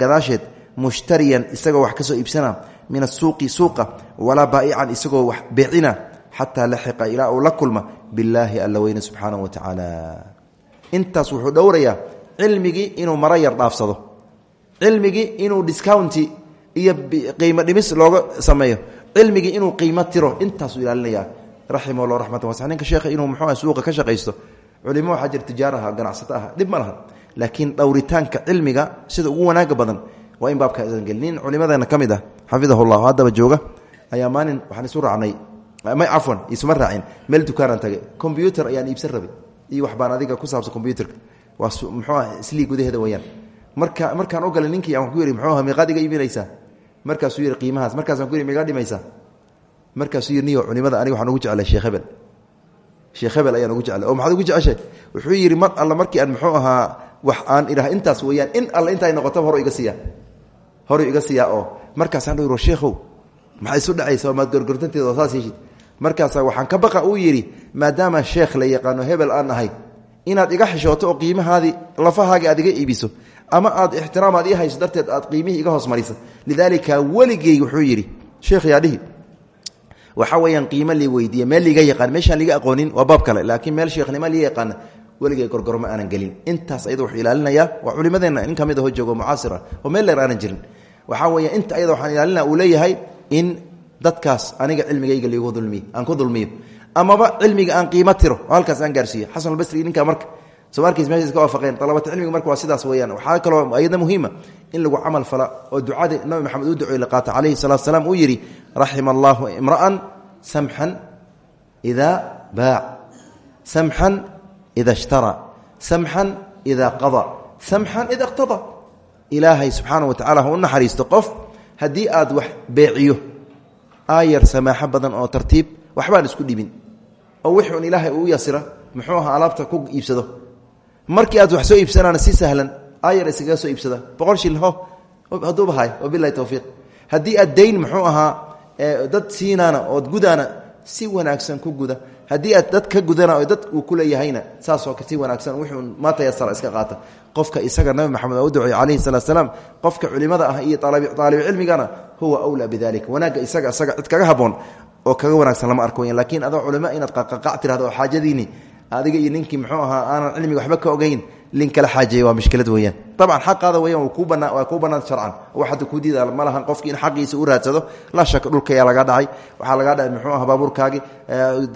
gadaasheed mushtariyan isagoo wax ka soo iibsana min asuuqi suuqa walaa baa'ican isagoo wax beecina xataa laxiqa ilaa uu la kulma billaahi alla weyne subxaanahu wa tacaala. Intaas wuxuu dhowrayaa cilmigii inuu maro yar dhaafsado cilmigii inuu discounti iyo qiimo dhimis looga sameeyo cilmigii inuu qiimo tiro intaasuu ilaalinaya raximah llah raxmatan wasa ninka sheekha inuu muxuu suuqa ka shaqaysto culimo waxaa jira tijaaraha ganacsato ah dhib ma laha waa in baabka idan gelin nin culimadeena ka mid ah xafidahu llah haddaba jooga. Ayaa maalin waxaan isu raacnay. May cafwan isuma raacin. Meel dukaanaan tagay. Combyuter ayaan iibsan rabay iyo waxbaan adiga ku saabsan combyuterka waa muxuuah islii gudaheeda marka markaan u ninkii aan ku yidhi muxuu aha miiqaad iga iibinaysaa? Markaasuu yidhi qiimahaas. Markaasaan ku yidhi miigaa dhimaysaa? Markaasuu yidhi niyo culimada aniga waxaan ugu jeclay sheekh hebel. Sheekh hebel ayaan ugu jeclay. Oo maxaad ugu jeceshay? Wuxuu yidhi mar alla markii aan muxuu ahaa wax aan idhaha intaas weeyaan in alla inta ay noqotaba hor iga siiya horu iga siiyaa oo markaasaan dh sheekhow maxaa isu dhacaysa? Maad gorgortanteeda oo saas yeeshid. Markaasaa waxaan ka baqa uu yidhi maadaama sheekh la yaqaano hebel aan inaad iga xishooto oo lafahaagii aad iga iibiso ama aad ixtiraam aad ii hayso aad qiimihii iga hoos marisa lidaalika weligey wuxuu yidhi sheekh yaadhihi waxaa weyaan qiimo lii weydiiye meel liiga yaqaan meeshaan liga aqoonin waa baab kale laakiin meel sheekhnimo liga yaqaana weligay gorgormo aanan gelin. Intaas ayada wuxuu ilaalinayaa waa culimadeenna in ka joogo mucaasir oo meel leer aanan jirin waxaa weeye inta ayada waxaan ilaalina uu leeyahay in dadkaas aniga cilmigayga ligu dulmiyo aan ku dulmiyo. Amaba cilmiga aan qiimo tiro halkaas aan gaarsiiyo. Xasan albasri ninka marka. Soo markiis meesha iska waafaqeen. Dalabata cilmiga marka waa sidaas weeyaan. Waxaa kaloo ayadna muhiima in lagu camal fala oo ducada nabi maxamed uu duceey la qaata calayhi salatu salaam uu yidhi raxima imra'an samxan idaa baac samxan ida ishtara samxan ida qada samxan ida iqtada ilaahay subxaana wa tacala ha naxariisto qof haddii aad wax beeciyo. Aayar samaaxo badan oo tartiib waxbaan isku dhibin. Oo wixi un ilaahay uu yasira muxuu ahaa alaabta ku iibsado. Markii aad wax soo iibsanaana si sahlan aayar iskaga soo iibsada. Boqol shil ho hadduuba hay wabilahi towfiiq haddii aad dayn muxuu ahaa dad siinaana ood gudaana si wanaagsan ku guda. Haddii aad dad ka gudana oo dad uu ku leeyahayna saasoo si wanaagsan wuxuu maatayasara iska qaata qofka isaga nabi maxamed oo u duceey calayhi salaat salaam qofka culimada ah iyo aalibu cilmigana huwa wlaa bidalik wanaagga isaga isaga cid kaga haboon oo kaga wanaagsan lama arko weyaan lakiin adoo culimo inaad qaqaqac tirahdo oo xaajadiini adiga iyo ninkii muxuu ahaa aanan cilmiga waxba ka ogeyn lin kala xaajeeya waa mushkilad weeyaan. Dabcan xaqaada banaa waa kuu bannaan sharcan. Wax hadda kuu diida ma lahan qofkii in xaqiisa u raadsado. Laa shaka dhulkayaa laga dhacay. Waxaa lagaa dhacay muxuu aha baabuurkaagii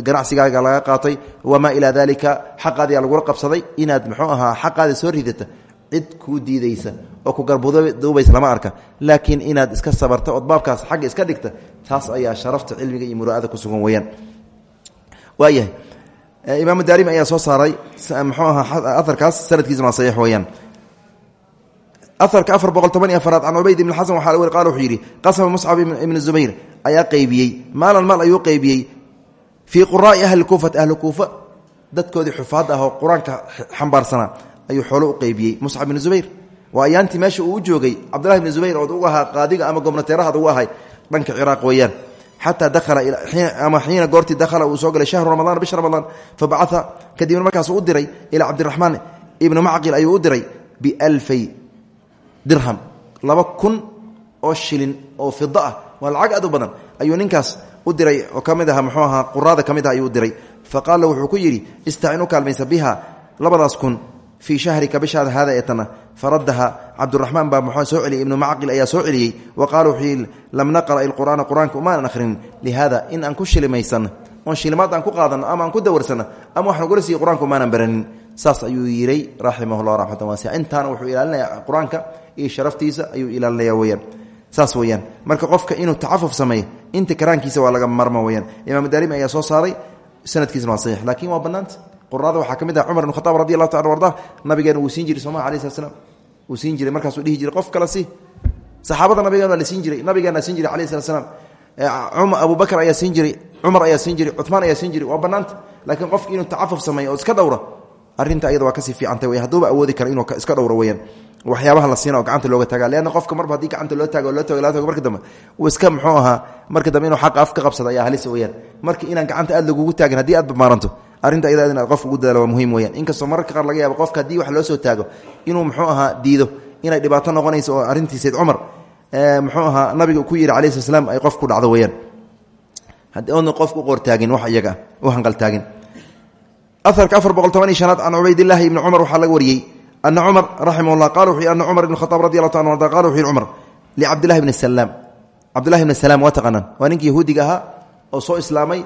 ganacsigaaga laga qaatay. Wamaa ilaa dalika xaqaadiyaa lagula qabsaday. Inaad muxuu ahaa xaqaada soo ridata cid kuu diidaysa oo ku garbuduubaysa lama arka. Laakiin inaad iska sabarta ood baabkaas xagga iska dhigta taas ayaa sharafta cilmiga iyo muraa'ada ku sugan weyaan waayahay imaam daarimi ayaa soo saaray mxuu ahaa aarkaas sanadkiisuna waa saxiix weeyaan. Aarka afar boqol toban iyo afaraad can cubayd ibn xasan qaal wuxuu yidhi qasama muscab ibn zubayr ayaa qeybiyey maalan maal ayuu qeybiyey fii quraa'i ahli kuufati ahli kuufa dadkoodii xufaad ah oo qur'aanka xambaarsanaa ayuu xoolo u qeybiyey muscab ibn zubayr. Waa ayaantii meesha uu u joogay cabdullahi ibn zubayr ood ugu ahaa qaadiga ama gobnateerahaad ugu ahay dhanka ciraaq weeyaan xataa dahala ama xiina goortii dakhala uu soo galay shahru ramadaan bisha ramadaan fa bacaa kadibna markaasuu u diray ilaa cabdiraxmaan ibnu macqil ayuu u diray bialfay dirham laba kun oo shilin oo fida ah waa lacag aad u badan ayuu ninkaas u diray oo ka mid aha muxuu ahaa quraada ka mid ah ayuu diray fa qaala wuxuu ku yidhi istacin u kaalmaysa biha labadaas kun fii shahrika bishaada haada ee tana faradaha cabduraxmaan baa muxuu soo celiyey ibnu macqil ayaa soo celiyey wa qaala wuxuu yidhi lam naqra' ilqur'aana qur'aanka umaanan ahrinin lihaada in aan ku shilimaysanno oon shilimaad aan ku qaadanno ama aan ku dawarsanno ama wax nagula siiya qur'aanka umaanan baranin saas ayuu yiray raximahullah raxmatan waasica intaana wuxuu ilaalinaya qur'aanka iyo sharaftiisa ayuu ilaalinaya weyaan saas weyaan marka qofka inuu tacafuf sameeyo inta karaankiisa waa laga marma weyaan imaam daarimi ayaa quraada waxaa ka mid ah ibn khataab radi taala arda nabigeena wuu siin jiray sooma alai slat slam siin jiray markaasuu dhihi jiray qof kale si. Saxaabada nabigeena la siin jiray. Nabigeena siin jiray alayh slat slam abu bakr ayaa siin jiray. Cumar ayaa siin jiray. Cumaan ayaa siin jiray. Waa bannaanta laakiin qofki inuu tacafuf sameeyo iska dhowra arinta ayada waa ka sii fiicantay wey hadduuba awoodi kara inuu iska dhowro weyaan waxyaabaha la siina gacanta looga taga leanna qofka marba haddii gacanta loo taago loo tago marka dambe uu iska muxuu ahaa marka dambe inuu xaqa af qabsado ayaa halis weyaan marka inaan gacanta aad lagugu taagin haddii aad bamaaranto arrinta ayada inaad qofka ugu dadaalo waa muhiim weyaan inkastoo mararka qaar laga yaabo qofka haddii wax loo soo taago inuu muxuu ahaa diido inay dhibaato noqonayso oo arrintii sayd cumar muxuu ahaa nabiga ku yidhi calayi sl slam ay qof ku dhacdo weyaan oodna qofka u qortaagin wax iyaga u hanqaltaagin aarka afar boqol toban iyo shanaad can cubaydilaahi ibni cumar waxaa laga wariyey ana cumar raximah llah qala wuxu yhi ana cumar ibn khaaab radi allahu ta arda qala wuxu yihi cumar licabdillahi bni salaam. Cabdillahi bni salaam waa taqaanaan. Waa ninkii yahuudiga ahaa oo soo islaamay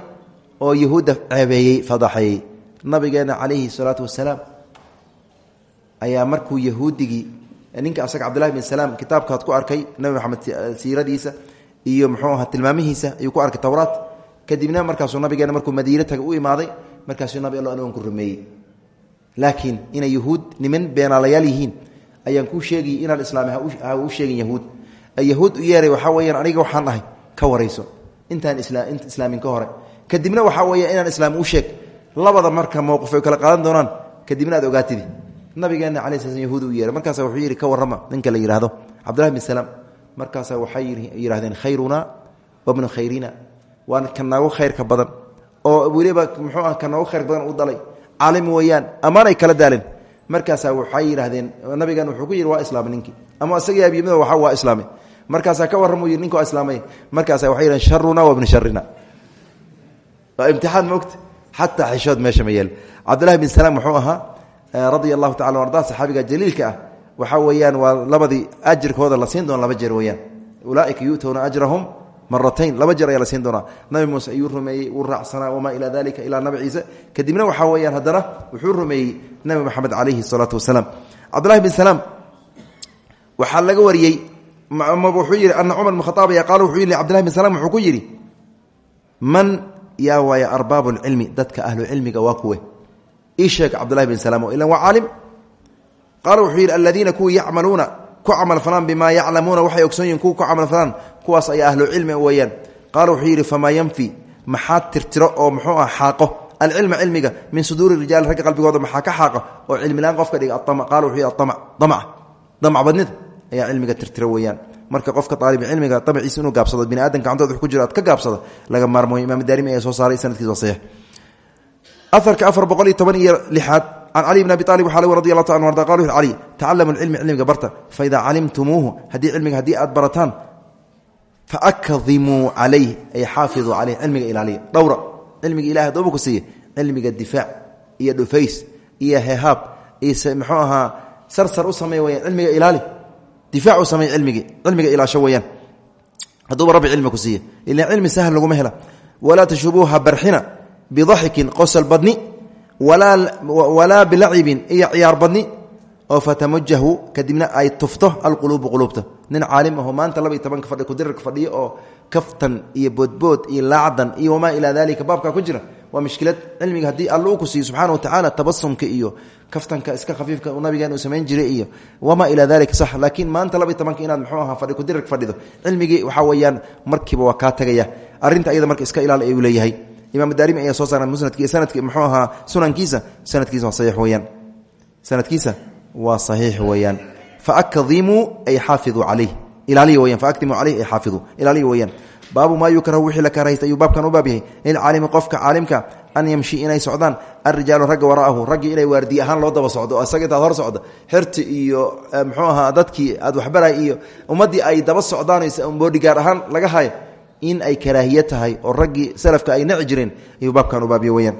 oo yahuudda ceebeeyey fadaxeeyey nabigeena calayhi salaatu wasalaam ayaa markuu yahuudigii ninka asaga cabdillahi bni salaam kitaabkaad ku arkay nabi maxamed siiradiisa iyo muxuu aha tilmaamihiisa ayuu ku arkay towraat kadibna markaasuu nabigeena markuu madiine taga u imaaday markaasuu nabi alla anigan ku rumeeyey laakiin inay yahuud niman beenaalayaal yihiin ayaan kuu sheegayy inaan islaami ha u sheegin yahuud yahuud u yeeray waxaa weyaan aniga waxaan dhahay ka warayso. Intaan inta islaamin ka hore kadibna waxaa weya inaan islaam u sheeg labada marka mowqif ay kala qaadan doonaan kadibna aad ogaatidi. Nabigeena cala sl yahuud u yeeray markaasa wuxuu yidhi ka warrama ninka la yidhaahdo. Cabdillahi bin salaam markaasa waxay yidhahdeen khayruna wabnu khayrina. Waa ka khayrka badan oo weliba muxuu ah ka khayr badan u dhalay caalim weeyaan amaanay kala daaleen markaasaa waxay yidhahdeen nabigan wuxuu ku yidhi waa islaamay ninkii ama isaga abyimida waa waa islaamay markaasaa ka warramuu yidhi ninka waa islaamay. Markaasa waxay yidhahen sharuna wabnu sharina waa imtixaan moogta xataa xishood meesha ma yeel cabdillahi bin salaam wuxuu ahaa radia allahu tacala arda saxaabiga jaliilka ah waxaa weeyaan waa labadii ajirkooda la siin doona laba jeer weyaan ulaaika yu'tuuna ajrahum maratayn laba jeer ayaa la siin doonaa nabi muuse ayuu rumeeyey wuu raacsanaa wamaa ilaa dalika ilaa nabi ciise kadibna waxaa weyaan haddana wuxuu rumeeyey nabi moxamed calayhi salaatu wasalaam cabdillahi bin salaam waxaa laga wariyey wuxuu yidhi ana cumar bn khaaab ayaa qaala wuxuu yidhi cabdillahi bin salam wuxuu ku yidhi man yaa waaya arbaabu lcilmi dadka ahlucilmiga waa kuwe. Ii sheeg cabdillahi bin salaam oo ilan waa caalim qaala wuxuu yidhi ku camal falaan bimaa yaclamuuna waxay ogsoon yihiin kuwa ku camal falaan kuwaas ayaa ahlu cilmi weeyaan. Qaala wuxuu yidhi famaa yanfi maxaa tirtiro oo muxuu ah xaaqo? Alcilma cilmiga min suduuri rijaali ragga qalbigooda maxaa ka xaaqo? Oo cilmilaan qofka dhiga qaala wuxuu yidhi aam damc damc badnida? Ayaa cilmiga tirtiro marka qofka aalib cilmiga damciisa inuu gaabsado bini aadam gacantooda wax ku jiro aad ka gaabsado laga maarmooyo imaam daarimi ayaa soo saaray sanadkiisa waa saxiix aarka afar boqol iyo toban iyo lixaad can cali bn abi alib waxa l radi ta an arda qal wuxu cali tacalamu lcilmi cilmiga barta faidaa calimtumuuhu haddii cilmiga haddii aad barataan faakdimuu calayh ay xaafiduu caleyh cilmiga ilaaliya dhowra cilmiga ilahay haddooba ku siiya cilmiga difaac iyo dhufays iyo hehaab iyo muxuu ahaa sarsar u samey weyaan cilmiga ilaali difaac u samey cilmigii cilmiga ilaasho weyaan hadduuba rabbi cilmi ku siiya ila cilmi sahal laguma hela walaa tashubuuha barxina bidaxikin qosol badni walaa bilacibin iyo ciyaar badni oo fatamujahu kadibna ay tufto alquluubu quluubta nin caalim aho maanta laba iyo tobanka fadhi kudirarka fadhiyo oo kaftan iyo boodbood iyo laacdan iyo wamaa ilaa dalika baabkaa ku jira waa mushkilad cilmiga haddii alla uu ku siiyo subxana wa tacaala tabasumka iyo kaftanka iska khafiifka nabigeen uu samayn jiray iyo wamaa ilaa dalika sax laakiin maanta laba iyo tobanka inaad muxuu ahaa fadhi kudirarka fadhido. Cilmigii waxaa weeyaan markiiba waa kaa tagaya. Arrinta ayada marka iska ilaali ayuu leeyahay. Imaam daarimi ayaa soo saara musnadki sanadki muxuu ahaa sunankiisa sanadkiisa waa saxiix weyaan sanadkiisa waa saxiix weeyaan. Faakdimuu ay xaafiduu calayh ilaaliya weyaan faakdimuu caleyh ay xaafiduu ilaaliya weyaan baabu maa yukrahu wixii la karahaysta ayuu baabkan u baab yahay. Lilcaalimi qofka caalimka an yamshi inay socdaan alrijaalu ragga wara'ahu raggii inay waardiye ahaan loo daba socdo isaga intaad hor socdo xirti iyo muxuu ahaa dadkii aad waxbaray iyo ummaddii ay daba socdaan boodhigaar ahaan laga hayo in ay karaahiye tahay oo raggii salafka ay naci jireen ayuu baabkan u baabya weyaan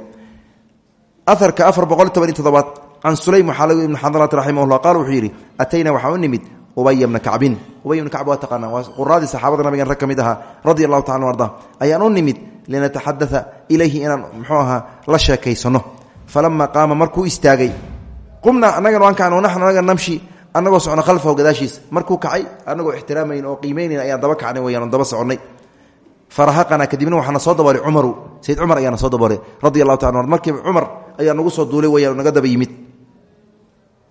aarka afar boqol toban iyo toddobaad can sulaym waxaa ibn xadrat raximahullah qaal wuxuu yidhi atayna waxaa u nimid ubaya bna kacbin. Ubay bna kacb waa taqaanaa waa quraadii saxaabada nabigan rag ka mid ahaa radi allahu tacala arda. Ilayhi inaan ahaa la sheekaysano falama qaama markuu istaagay qumnaa anagana waan kacno naxnu anaga namshi anagoo socno khalfahu gadaashiisa markuu kacay anagoo ixtiraamayn oo qiimaynayn ayaan daba kacnay weyaan daba soconnay. Farahaqana kadibna waxaana soo daboolay cumaru sayid cumar ayaana soo daboolay radi allahu taala markiiba ayaa nagu soo duulay weyaan naga daba yimid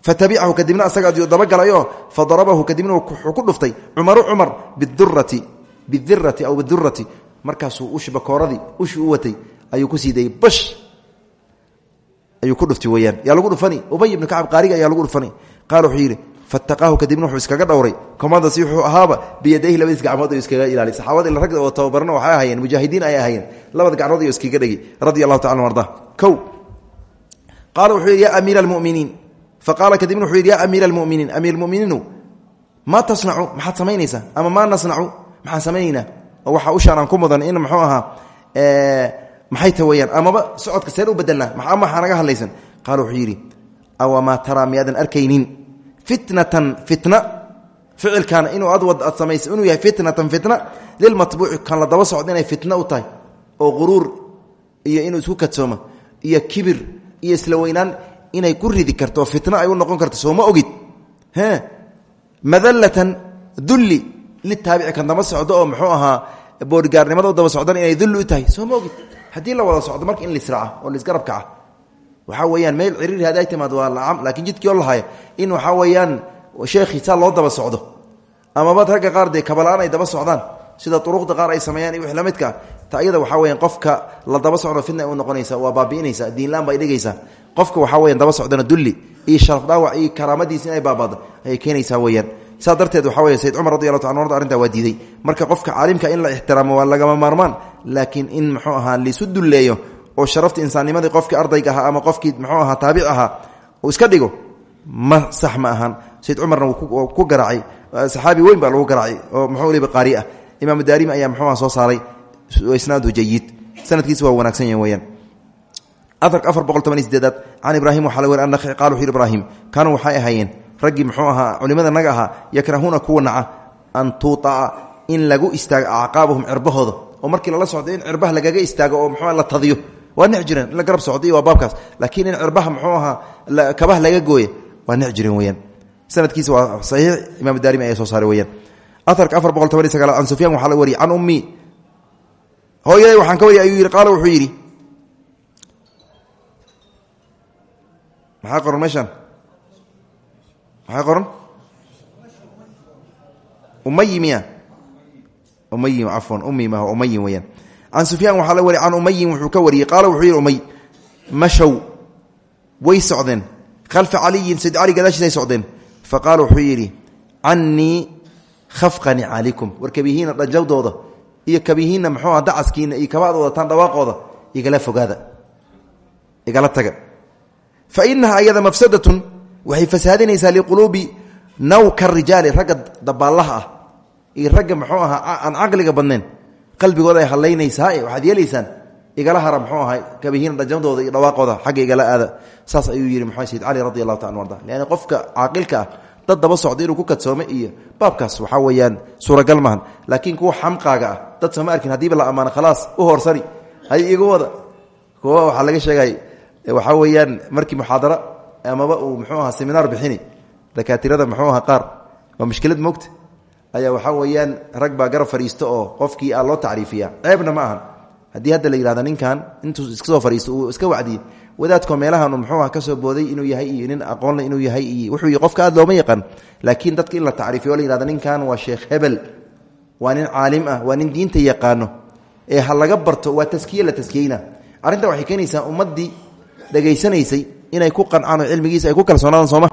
fatabicahu kadibna asaga dabagalayo fadarabahu kadibna wuxuu ku dhuftay cumaru cumar bidirati aw bidurati markaasuu ushi bakooradii ushi u watay ayuu ku sii dayey bash! Ayuu ku dhuftay weyaan yaa lagu dhufani? Ubay ibnu kacab qaariga ayaa lagu dhufani. Qaal wuxuu yidhi fataqaahu kadibna wuxuu iskaga dhowray. Komandasi wuxuu ahaaba biyadayhi labadiis gacmood ayuu iskaga ilaaliy saxaabada ila rag oo tababarana waxay ahaayeen mujaahidiin ay ahaayeen. Labada gacmood ayuu iskaga dhegi radi allahu tacala arda kow! Qaala wuxuu yidhi yaa amiira almuminiin faqaala kadibna wuxuu yidhi yaa amiira almuminiin amiir muminiinu maa tasnacu maxaad samaynaysaa ama maa nasnacu maxaan samaynaynaa oo waxaa u shaanaan ku mudan in muxuu ahaa maxay ta weyaan amaba socodka seen u bedelnaa ama maxaa naga hadlaysan qaala wuxuu yidhi awamaa taraa miyaadan arkaynin fitnatan fitna ficilkan inuu adwad aad samaysa inuu yahay fitnatan fitna lilmatbuuci kan la daba socdo inay fitna u tahay oo quruur iyo inuu isku kadsooma iyo kibir iyo isla weynaan inay ku ridi karto oo fitna ay u noqon karto sooma ogid? Madallatan dulli litaabici kan daba socdo oo muxuu ahaa boodgaarnimada u socdan inay dulli u tahay sooma ogid? Haddii la wada socdo marka in laisraaca oo laisgarab kaca waxaa weyaan meel ciriiri haday timaad waa lacam laakiin jidkii oo lahaya in waxaa weeyaan sheekhiisaa loo daba socdo. Amaba ragga qaar dee kabalaan ay daba socdaan sida uruqda qaar ay sameeyaan iyo wix la midka ta qofka la daba socdo fitna u noqonaysa waa baabi'inaysa diinlaan bay dhigaysaa qofka waxaa weyan daba socdana dulli iyo sharaf dhaawac iyo karaamadiisa inay baabaado ayay keenaysaa weyaan saa darteed waxaa weya sayid cumar radi allahu ta arrintaa waa marka qofka caalimka in la ixtiraamo waa lagama maarmaan laakiin in muxuu ahaa laisu dulleeyo oo sharafta insaannimadii qofkii ardayga ahaa ama qofkii muxuu ahaa taabic ahaa uu iska dhigo ma sax ma ahaan. Sayid cumarna ku garaacay saxaabi weyn baa lagu garaacay oo muxuu liba qaari ah. Imaamu daarimi ayaa muxuu soo saaray isnaadu jayid sanadkiisa waa wanaagsan weyaan aarka afar boqol toban iyo sideedaad can ibraahim waxaa la wer annakhi qala wuxu yhi ibraahim. Kaanuu waxay ahaayeen raggii muxuu ahaa culimada naga ahaa yakrahuuna kuwa naca an tuuطaca in lagu istaago acqaabahum cirbahooda. Oo markii lala socdo in cirbaha lagaga istaago oo mxuu la tadiyo. Waa nic jireen in la garab socdo iyo waa baabkaas. Laakiin in cirbaha muxuu ahaa kabaha laga gooya waa nic jireen weyaan sanadkiisa waa saxiix imaam daarimi ayaa soo saaray yidhi wuxuu yidhi maxaa qoran meeshaan? Maxaa qoran? Umayi miya umayi cafwan ummi maaha umayin weyaan can sufyaan waxaa la wariy can umayin wuxuu ka wariyey. Qaala wuxuu yidhi umay mashow way socdeen. Khalfa caliyin sayd cali gadaashiisay socdeen. Fa qaala wuxuu yidhi cannii khafqani calaykum. War kabihiina dhajawdooda iyo kabihiinna muxuu aha dacaskiina iyo kabaadooda taan dhawaaqooda igala fogaada igala taga fa inaha ayada mafsadatun waxay fasaadinaysaa liquluubi nawka rijaali ragga dabaallaha ah iyo ragga muxuu ahaa aan caqliga badnayn qalbigooda ay hadlaynaysaa waxaad yeelaysaan igala hara muxuu ahay kabihiina dhajandooda iyo dhawaaqooda xagga igala aada saas ayuu yidhi muxuu sayid cali radi allahu taala dad daba socda ku kadsoome iyo baabkaas waxaa weeyaan suuragal maahan laakiin kuwa xamqaaga dad sooma arkin la ammaano khalaas u horsani hay iga wada kuwa laga sheegay waxaa weeyaan markii muxaadara amaba uu muxuu ahaa seminaar bixini dakaatirada muxuu aha qaar. Waa mushkilad moogta. Ayaa waxaa weeyaan rag baa garab fadhiisto oo qofkii a loo tacriifiya ceebna ma ahan haddii hadda la yihahdo ninkan intuu iska soo fadhiisto uu iska wacdiyey wadaadkoo meelahanu muxuu ah ka soo booday inuu yahay iyo nin aqoonle inuu yahay iyo wuxuu qofka aad looma yaqaan laakiin dadka in la tacriifiyo la yihahdo ninkan waa sheekh hebel. Waa nin caalim ah waa nin diinta yaqaano. Ee ha barto waa taskiye la taskiyeyna. Arrinta waxay keenaysaa ummaddii dhegaysanaysay inay ku qancaan oo cilmigiisa ay ku kalsoonaadaan sooma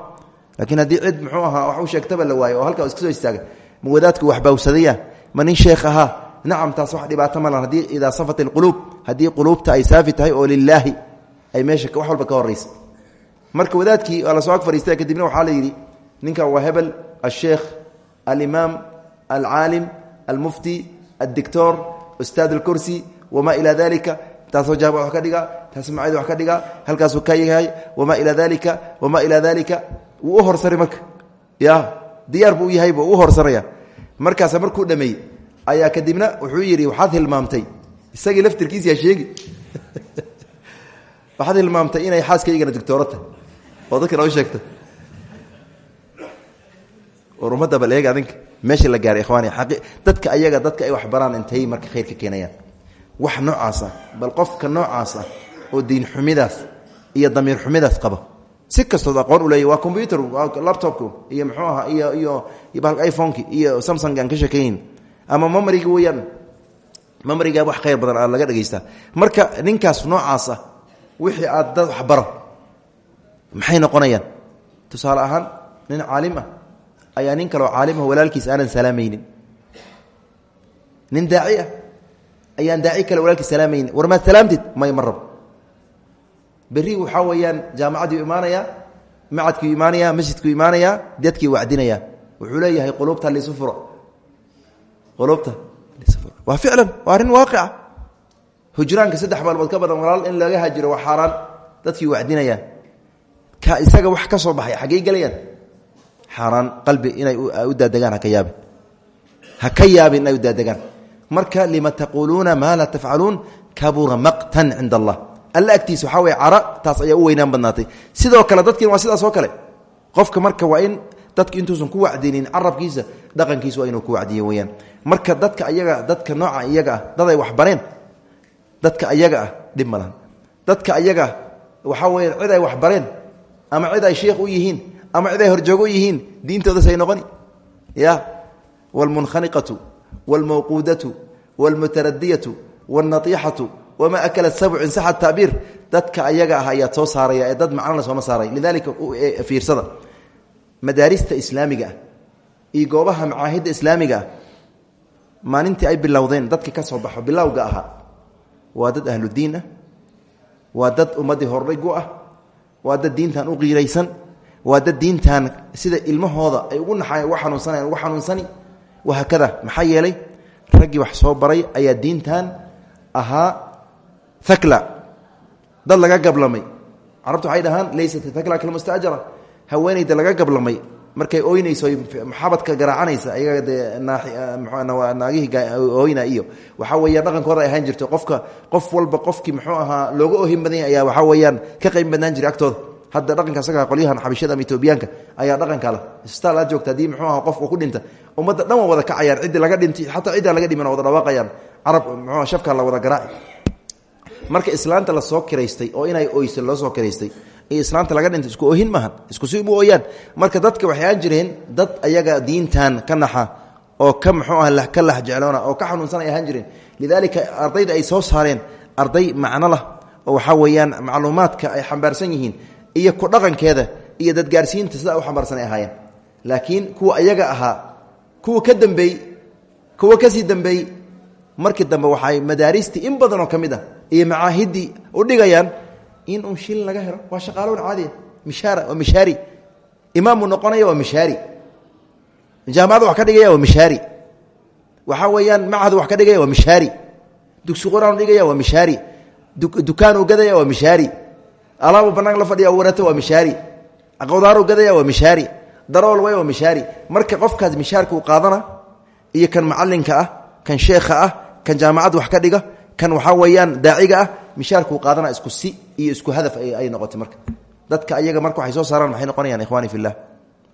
laakiin haddii cid muxuu ahaa wax u sheegtaba la waayo oo halkaa soo istaaga ma wadaadku wax bawsadaya? Ma sheekh ahaa? Nacam taas wax dhibaato ma lahan haddii idaa safat alquluub haddii quluubta ay saafi oo lilaahi ay meesha wax walba ka horaysa marka wadaadkii waa la soo ag kadibna waxaa la yidhi ninkan waa hebel asheekh alimaam alcaalim almufti addictor ustaad alkursi wamaa ilaa dalika taasoo jaab wax ka dhiga taas macid wax ka dhiga halkaasuu ka yahay wamaa ilaa dalika wamaa ilaa dalika wuu u horsaray marka. Ya diyaar buu u yahay buu u horsanaya markaasa markuu dhameeyey ayaa kadibna wuxuu yidhi waxaad hilmaamtay. Isagii laftirkiisiyaa sheegi. *laughs* Waxaad hilmaamtay inay xaaskaygana digtooro tahay oo dadka noo sheegta war ummadda bal eega adinka. Meesha la gaaray ikhwaani dadka ayaga dadka ay wax baraan intay marka khayr ka keenayaan wax noocaas ah bal qofka noocaas ah oo diin xumidaas iyo damiir xumidaas qaba si kastood aqoon u leeya waa combyuter laptopku iyo muxuu ahaa iyo iyo bahalka iphoneki iyo samsung aan ka sheekaynin ama mamriga weyaan mamriga wax khayr badan aa laga dhegaystaa marka ninkaas noocaas ah wixii aad dad waxbaro maxay noqonayaan? Tusaale ahaan nin caalim ah ayaa nin kaleo caalimah walaalkiis aanan salaamaynin nin daaci ah ayaan daaci kale walaalkiis salaamaynin war maad salaamtid? May ma rabo berri waxaa weeyaan jaamacaddiu imaanayaa macadkiu imaanayaa masjidkuu imaanayaa dadkii wacdinayaa wuxuu leeyahay quluubta lisu furo. Quluubta lisu furo. Waa ficlan waa arrin waaqica. Hujraanka saddex maalmood ka badan walaal in laga hajiro waa xaaraan. Dadkii wacdinayaan ka isaga wax ka soo baxay xaggey gelayaan xaaraan qalbi inay u daadegaan haka yaabin. Ha ka yaabin inay u daadegaan marka lima taquuluuna maa laa tafcaluun kabura maqtan cinda allah alla agtiisa waxaa weye taas ayaa weynaan badnaatay. Sidoo kale dadkiina waa sidaas oo kale. Qofka marka waa in dadka intuusan ku wacdinin carabkiisa dhaqankiisa waa inuu ku wacdiyo weyaan marka dadka ayaga dadka nooca iyaga ah daday waxbareen dadka ayaga ah dadka ayaga waxaa weya cid ay waxbareen ama cid ay sheikh u yihiin ama cid ay horjoogo yihiin diintoodas ay noqoni. Ya wاlmunkhaniqatu wاlmawquudatu wاlmutaradiyatu wاlnaiixatu wamaa akala sabcu in saxa tacbiir dadka ayaga ah ayaad soo saaraya ee dad macnona sooma saaray lidalika fiirsada madaarista islaamiga ah iyo goobaha macaahidda islaamiga ah maalintii ay bilowdeen dadka ka soo baxo bilowga ahaa waa dad ahludiin ah waa dad ummaddii hordhigu ah waa dad diintan u qiiraysan waa dad diintan sida ilmahooda ay ugu naxayan ugu xanuunsanayan ugu xanuunsani wahaakada maxaa yeelay raggii wax soo baray ayaa diintan ahaa akla dad laga gablamay. Carabtu waxay dhahaan laysat akla kalmustajara haweenayda laga gablamay. Markay oynayso maxabadka garaacanaysa ayaga dee naagihii oyna iyo. Waxaa weeyaan dhaqankooda ay ahaan jirto. Qofka qof walba qofkii muxuu ahaa looga ohin badan yahy ayaa waxaa weeyaan ka qayb badnaan jiray agtooda hadda dhaqanka asaga qolyahan xabishada ama ayaa dhaqanka lah isbitaal aad joogta haddii muxuu aha ku dhinta. Ummadda dhan waa wada kacayaan ciddii laga dhintay xataa ciddaan laga dhiman wada dhawaaqayaan. Carab muxuu shafka la wada garaaci. Marka islaanta la soo kiraystay oo inay oysa loo soo kiraystay iyo islaanta laga dhintay isku ohin maahan isku si uma ooyaan marka dadka waxay aan jireen dad ayaga diintan ka naxa oo ka muxuu ah ka lax jecloona oo ka xanuunsan ay ahaan jireen. Lidaalika ardayda ay soo saareen arday macno lah oo waxaa weeyaan macluumaadka ay xambaarsan yihiin iyo ku dhaqankeeda iyo dadgaarsiinta sidaa u xambaarsan ay ahaayeen. Laakiin kuwa ayaga ahaa kuwa ka dambeey kuwa ka sii dambeey markii dambe waxay madaaristii in badan oo ka ah iyo macaahidii u dhigayaan in un shil laga helo. Waa shaqaalown caadiya mishaara waa mishaari. Imaamu noqonaya waa mishaari. Jaamacada wax ka dhigaya waa mishaari. Waxaa weeyaan machadu wax ka dhigaya waa mishaari. Dugsi quraan dhigaya waa mishaari. Dukaanuu gadaya waa mishaari alaabu banaan la fadhiya warata waa mishaari. Qowdaaru gadaya waa mishaari. Darool way waa mishaari. Marka qofkaas mishaarka uu qaadana iyo kan macalinka ah kan sheekha ah kan jaamacad wax ka dhiga kan waxaa weeyaan daaciga ah mishaarkuu qaadana isku si iyo isku hadaf ay noqotay marka. Dadka ayaga marka waxay soo saaraan maxay noqonayaan ikhwaani fillah.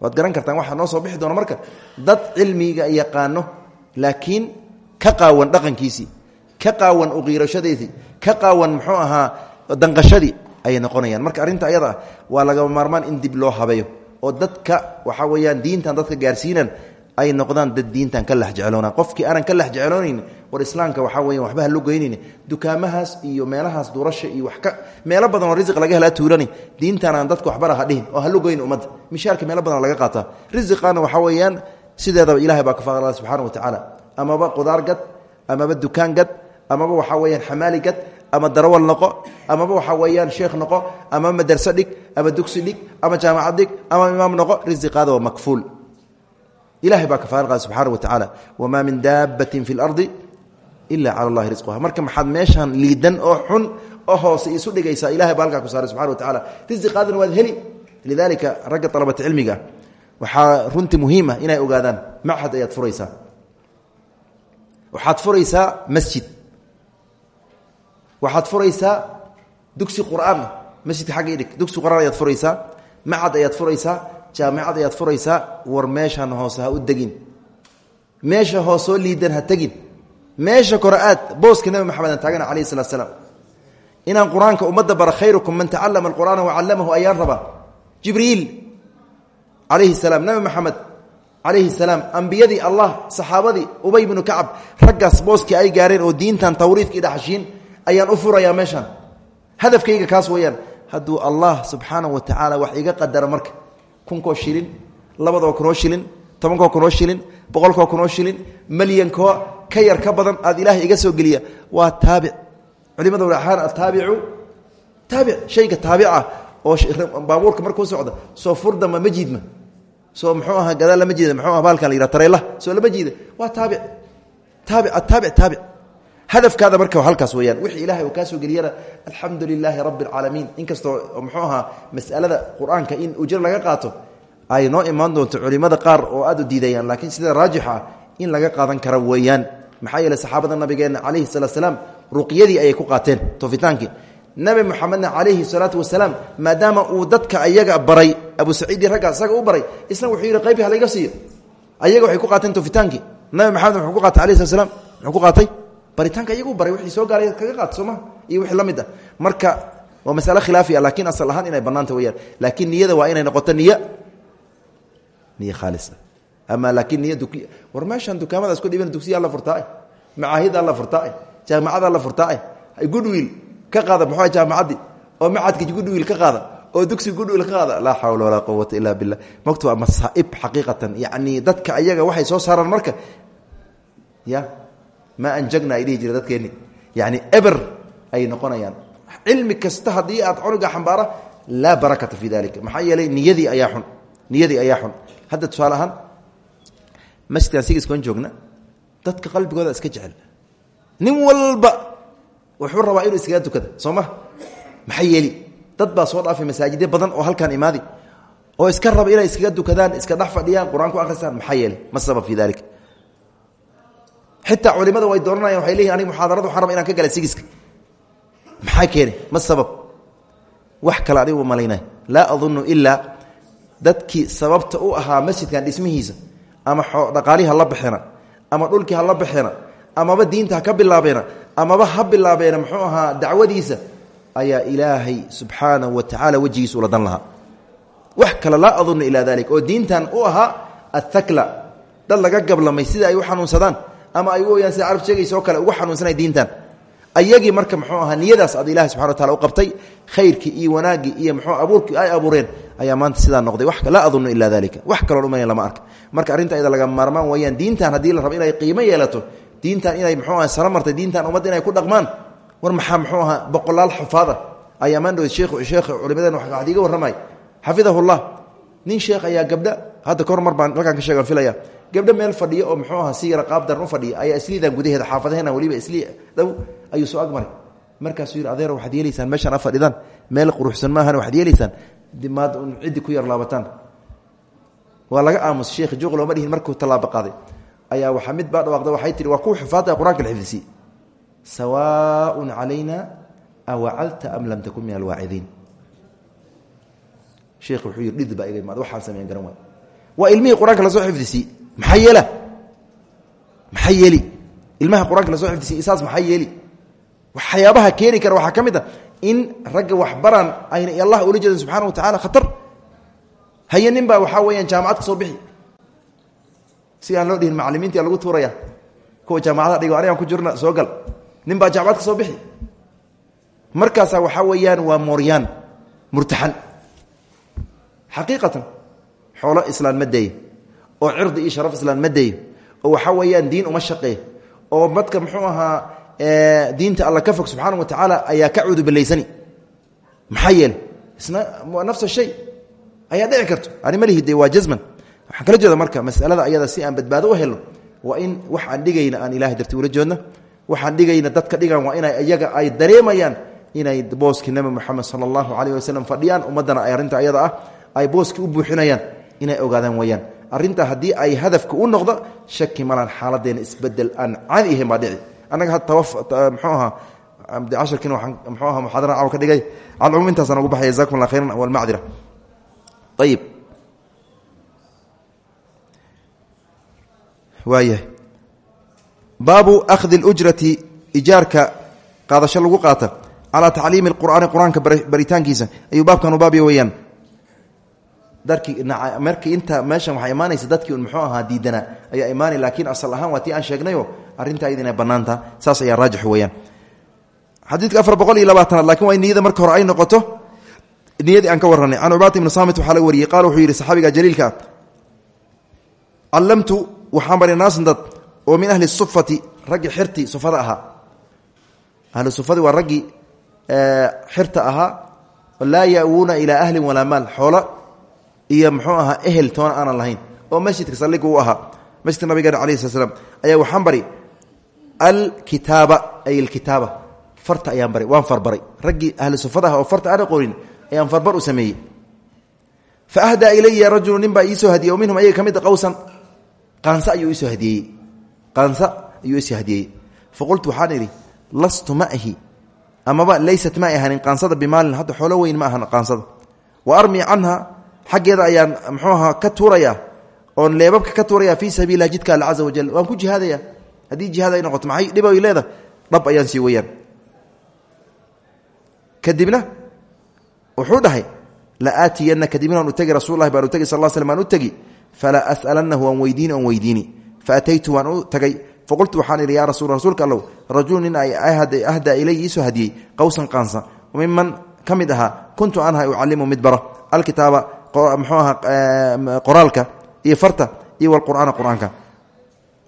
Waad garan kartaan waxaa noo soo bixi doona marka. Dad cilmiga yaqaano laakiin ka qaawan dhaqankiisii ka qaawan uqiirashadiisii ka qaawan muxuu ahaa danqashadii ayay noqonayaan. Marka arrinta ayada ah waa lagama maarmaan in dib loo habeeyo oo dadka waxaa weeyaan diintan dadka gaarsiinan ay noqdaan dad diintan ka lex jecloonaan qofkii aanan ka lex jecloonayn war islaamka waxaa weya waxba haloo goynayn dukaamahaas iyo meelahaas durasha iyo wax ka meelo badan oo risiq laga helaa tuulani diintan aan dadka waxbara ha dhihin oo haloo goyn ummadda mishaarka meelo badan laga qaataa risiqaana waxaa weeyaan sideedaba ilahay baa ka faaqla subxaana wa tacaala amaba qudaar gad amaba dukaan gad amaba waxaa weyaan xamaali gad ama darawal noqo amaba waxaa weeyaan sheekh noqo ama madarso dhig ama dugsi dhig ama jaamacad dhig ama imaam noqo risiqaada waa makfuul. Ilahay baa kafaarqa subxaana wa tacaala. Wamaa min daabatin fi lardi ila cala allahi risquha marka maxaad meeshaan liidan oo xun oo hoose isu dhigaysaa ilahay baa halkaa ku saaray subxana wa tacala risiqaadana waad heli. Lidaalika ragga alabata cilmiga waxaa runtii muhiima inay ogaadaan machad ayaad furaysaa? Waxaad furaysaa masjid waxaad furaysaa dugsi qur'aan masjidka idhig dugsi qur'aan ayaad furaysaa macad ayaad furaysaa jaamicad ayaad furaysaa war meeshan hoose u degin. Meesha hoosoo liidan ha tegin. Meesha kore booska nebi maxamed aan taagana alayh salatu slaam inaan qur'aanka ummadda khayrukum man tacalama alqur'aana wacallamahu ayaan rabaa. Jibriil calayhi salaam nebi maxamed calayhi salaam ambiyadii allah saxaabadii ubay bnu kacab raggaas booskii ay gaareen oo diintan tawriidka i dhaxashiin ayaan u furayaa meeshaan. Hadafkayga kaas weeyaan hadduu allah subxaanahu wa tacaala wax iga qadaro marka kunkoo shilin labadoo kunoo shilin tobankoo kunoo shilin boqolkoo kunoo shilin malyankoo ka yar ka badan aad ilaahay iga soo geliya waa taabic. Culimada waxaan ataabicu taabic shayga taabica oo baabuurka markuu socda soo furdama ma jiidma. Soo muxuu ahaa gadaal lama jiida muxuu aha baalkan la yidhaha tareelaha soo lama jiida waa taabic. Taabic ataabic taabic hadafkaada marka halkaas weyaan wixii ilahay uu kaa soo geliyana alxamdu lilaahi rabbi alcaalamiin inkastoo muxuu ahaa masalada qur'aanka in ujro laga qaato ay noo imaan doonto culimada qaar oo aad u diidayaan laakiin sida raajixa ah in laga qaadan kara weeyaan. Maxaa yeele saxaabada nabigeenna calayhi salaat slaam ruqyadii ayay ku qaateen toofitaankii. Nabi muxamedna calayhi salaatu wasalaam maadaama uu dadka ayaga baray abu saciidi ragga isaga u baray isna wuxuu yidhi qaybi halayga siiyo. Ayaga waxay ku qaateen toofitaankii. Nabi maxamed muxuu baritaanka iyagu baray wixii soo gaaray kaga qaat soo maha iyo wixii la mid ah. Marka waa masale khilaafi ah laakiin asal ahaan inay bannaanta weyaan laakiin niyada waa inay noqoto niy niy khaalisa. Ama laakiin niy war meeshaan dukaamada isku dhiban dugsiyaa la furtaae macaahidaa la furtaae jaamacadaa la furtaae goodwill ka qaada muxuu jaamacaddii oo macadka goodwill ka qaada oo dugsi goodwill ka qaada laa xawla walaa quwata illa billah. Mogta waa masaaib xaqiiqatan. Yacni dadka ayaga waxay soo saaraan marka. Ya ma anjagna ay dhihi jire dadkeenni yani eber ay noqonayaan. Cilmi kasta haddii aad cunuga xambaara laa barakata fi dalika maxaa yeelay niyadii ayaa xun. Niyadii ayaa xun. Hadda tusaale ahaan masjidkan sigiskoon joogna? Dadka qalbigooda iska jecel. Nin walba wuxuu rabaa inuu iskaga tukada soo ma? Maxaa yeeli? Dad baa soo dhaafay masaajidyo badan oo halkaan imaadi. Oo iska raba inay iskaga dukadaan iska dhex fadhiyaan qur'aan ku akhristaan maxaa yeelay ma sabab fi dalika xitaa culimada way dooranayan waxay leeyihiin anig muxaadarada waxaan raba inaan ka gala sigiska. Maxaa keene ma sabab. Wax kale adigu malaynay laa adunnu ilaa dadkii sababta u ahaa masjidkan dhismihiisa ama dhaqaalihii ha la baxeena ama dhulkii ha la baxeena amaba diinta ha ka bilaabeena amaba ha bilaabeena muxuu ahaa dacwadiisa ayaa ilaahay subxaanahu wa tacaala wejigiisa ula dan lahaa. Wax kale laa adunnu ilaa dalik oo diintan u ahaa athakla dad laga gablamay sida ay u xanuunsadaan ama ay weyaan sida carab sheegaysa oo kale ugu xanuunsanay diintan. Ayagii marka muxuu ahaa niyadaas ad ilahi subxana wa tacala u qabtay khayrkii iyo wanaaggii iyo muxuu abuurkii ay abuureen ayaa maanta sidaa noqday. Wax laa adunnu ilaa dalika wax kaloo dhumayn lama arka. Marka arrinta ayada laga maarmaan wayaan diintan haddii la rabo inay qiimo yeelato diintan inay muxuu aha saro diintan ummadda inay ku dhaqmaan war maxaa muxuu ahaa boqolaal xufaada? Ayaa maandhow sheekh culimadeen waxaad iiga warramay. Xafidahullah. Nin sheekh ayaa gabdha. Hadda kahor mar baan halkaan ka sheegan filaya gabdho meel fadhiya oo muxuu aha si yara qaabdaran u fadhiya ayaa isliidan gudaheeda xaafadaheena weliba isli dhow ayuu soo agmaray markaasuu yidhi adeer waxaad yeelaysaan? Meeshaan a fadhidaan. Meel quruxsan maahan waxaad yeelaysaan? Maad un ciddi ku yar laabataan. Waa laga aamus sheekh juuq looma dhihin markuu tallaabo qaaday. Ayaa waxaa mid baa dhawaaqda waxay tihi waa kuwa xufaada qur'aanka la xifdisiye sawaaun calayna am lam takun min alwaacidiin sheekh wuxuu yidhi dhid baa iga imaada waxaan sameyn garan waa ilmihii qur'aanka la soo xifdisiye maxaa yeela? Maxaa yeeli? Ilmaha qur'aanka la soo xifdisiye isaas maxaa yeeli? Waxyaabaha keeni kara waxaa ka mid a in ragga waxbaraan ayna allah ula jeedin subxaana wa tacala khatar. Haye nin baa waxaa weeyaan jaamacad ka soo bixi. Si aan loo dhihin macalimiintia lagu tuuraya. Kuwa jaamacadaha dhigo anigaan ku jirna soo gal. Nin baa jaamacad ka soo bixi. Markaasaa waxaa weeyaan waa mooryaan murtaxan. Xaqiiqatan xoolo islaan ma deeyo oo cirdi iyo sharaf islaan ma deeyo oo waxaa weeyaan diin uma shaqeeyo oo madka muxuu ahaa diinta alla ka fog subxaana wa tacaala ayaa ka cudubilaysani maxaa yeele isna nafsa shay. Ayaa dhici karto. Ani malihi de waa waxaan kala jeeda marka masalada ayada si aan badbaado u helno waa in wax aan dhigayna aan ilahay darti ula jeedno waxaan dhigayna dadka dhigan waa inay iyaga ay dareemayaan inay booskii nabi moxamed sala allahu calayh wasalam fadhiyaan ummaddana ay arrinta ayada ah ay booskii u buuxinayaan inay ogaadaan weyaan arrintaa haddii ay hadafka u noqdo shaki malaan xaaladeena isbeddel aan caadi ahayn baa dhici. Annaga had tawa mxuu ahaa casharkiina waaan mxuu aha muxaadara caw ka dhigay. Calcumuum intaasaan ugu baxay jazakum allah khayran walmacdira ayib waayahay baabu akhdi اlujrati ijaarka qaadasho lagu qaata. Calaa tacliimi اlqur'aani qur'aanka baritaankiisa. Ayuu baabkan u baabya weeyaan markii inta meeshan waxaa imaanaysa dadkii un muxuu ahaa diidanaa ayaa imaanay laakiin asal ahaan waa tii aan sheegnayo arrinta ayada inay bannaanta saas ayaa raajix weeyaan. Xadiidka afar boqol iyo labaatanaad laakiin waa in niyada marka hore ay noqoto niyadii aan ka warranay. Can cubaata ibni saamit waxaa laga wariyey qaala wuxuu yidhi saxaabiga jaliilka ah callamtu waxaan baray naasan dad oo min ahli sufati raggii xirtii sufada ahaa. Ahlu sufadii waa raggii xirta ahaa laa ya'wuuna ilaa ahlin walaa maal. Xoolo iyo muxuu ahaa ehel toona aanan lahayn oo masjidka saldhiga u ahaa. Masjidka nabigeena alayh slat slam ayaa waxaan bari alkitaaba ay alkitaaba farta ayaan baray waan farbaray. Raggii ahlu sufada ah oo farta aan aqoonin ayaan farbar u sameeyey. Fa ahdaa ilaya rajulu nin baa iisoo hadiyey oo minhum ayaga ka a qawsan. Qaansa ayuu iisoo hadiyeeyey qaansa ayuu iisoo hadiyeeyey faqultu waxaan idhi lastu maahi amaba laysat ma ay ahanin qaansada bimaalin hadda weyn ma ahan qaansada wa armi canha xaggeeda ayaan mxuu ahaa ka tuurayaa oon leebabka ka tuuraya fii sabiilah jidka alla caza wajal waan ku jihaadaya haddii jihaad ay noqoto maxay dhib ay leedahay? Dhab ayaan sii weyaan kadibna wuxuu dhahay la aatiyana kadibna aan u tegi rasullahi baan u tegi sal slm aan u tegi falaa as'alannahu waan weydiini oon weydiini. Faataytu waan u tagay. Faqultu waxaan idhi yaa rasul rasuulka allow rajulu nin ahdaa ilay iisoo hadiyey qawsan qaansa miman ka mid ahaa kuntu anha ucalimu mid bara alkitaaba mxuu aha qoraalka iyo farta iyo wlqur'aana qur'aanka.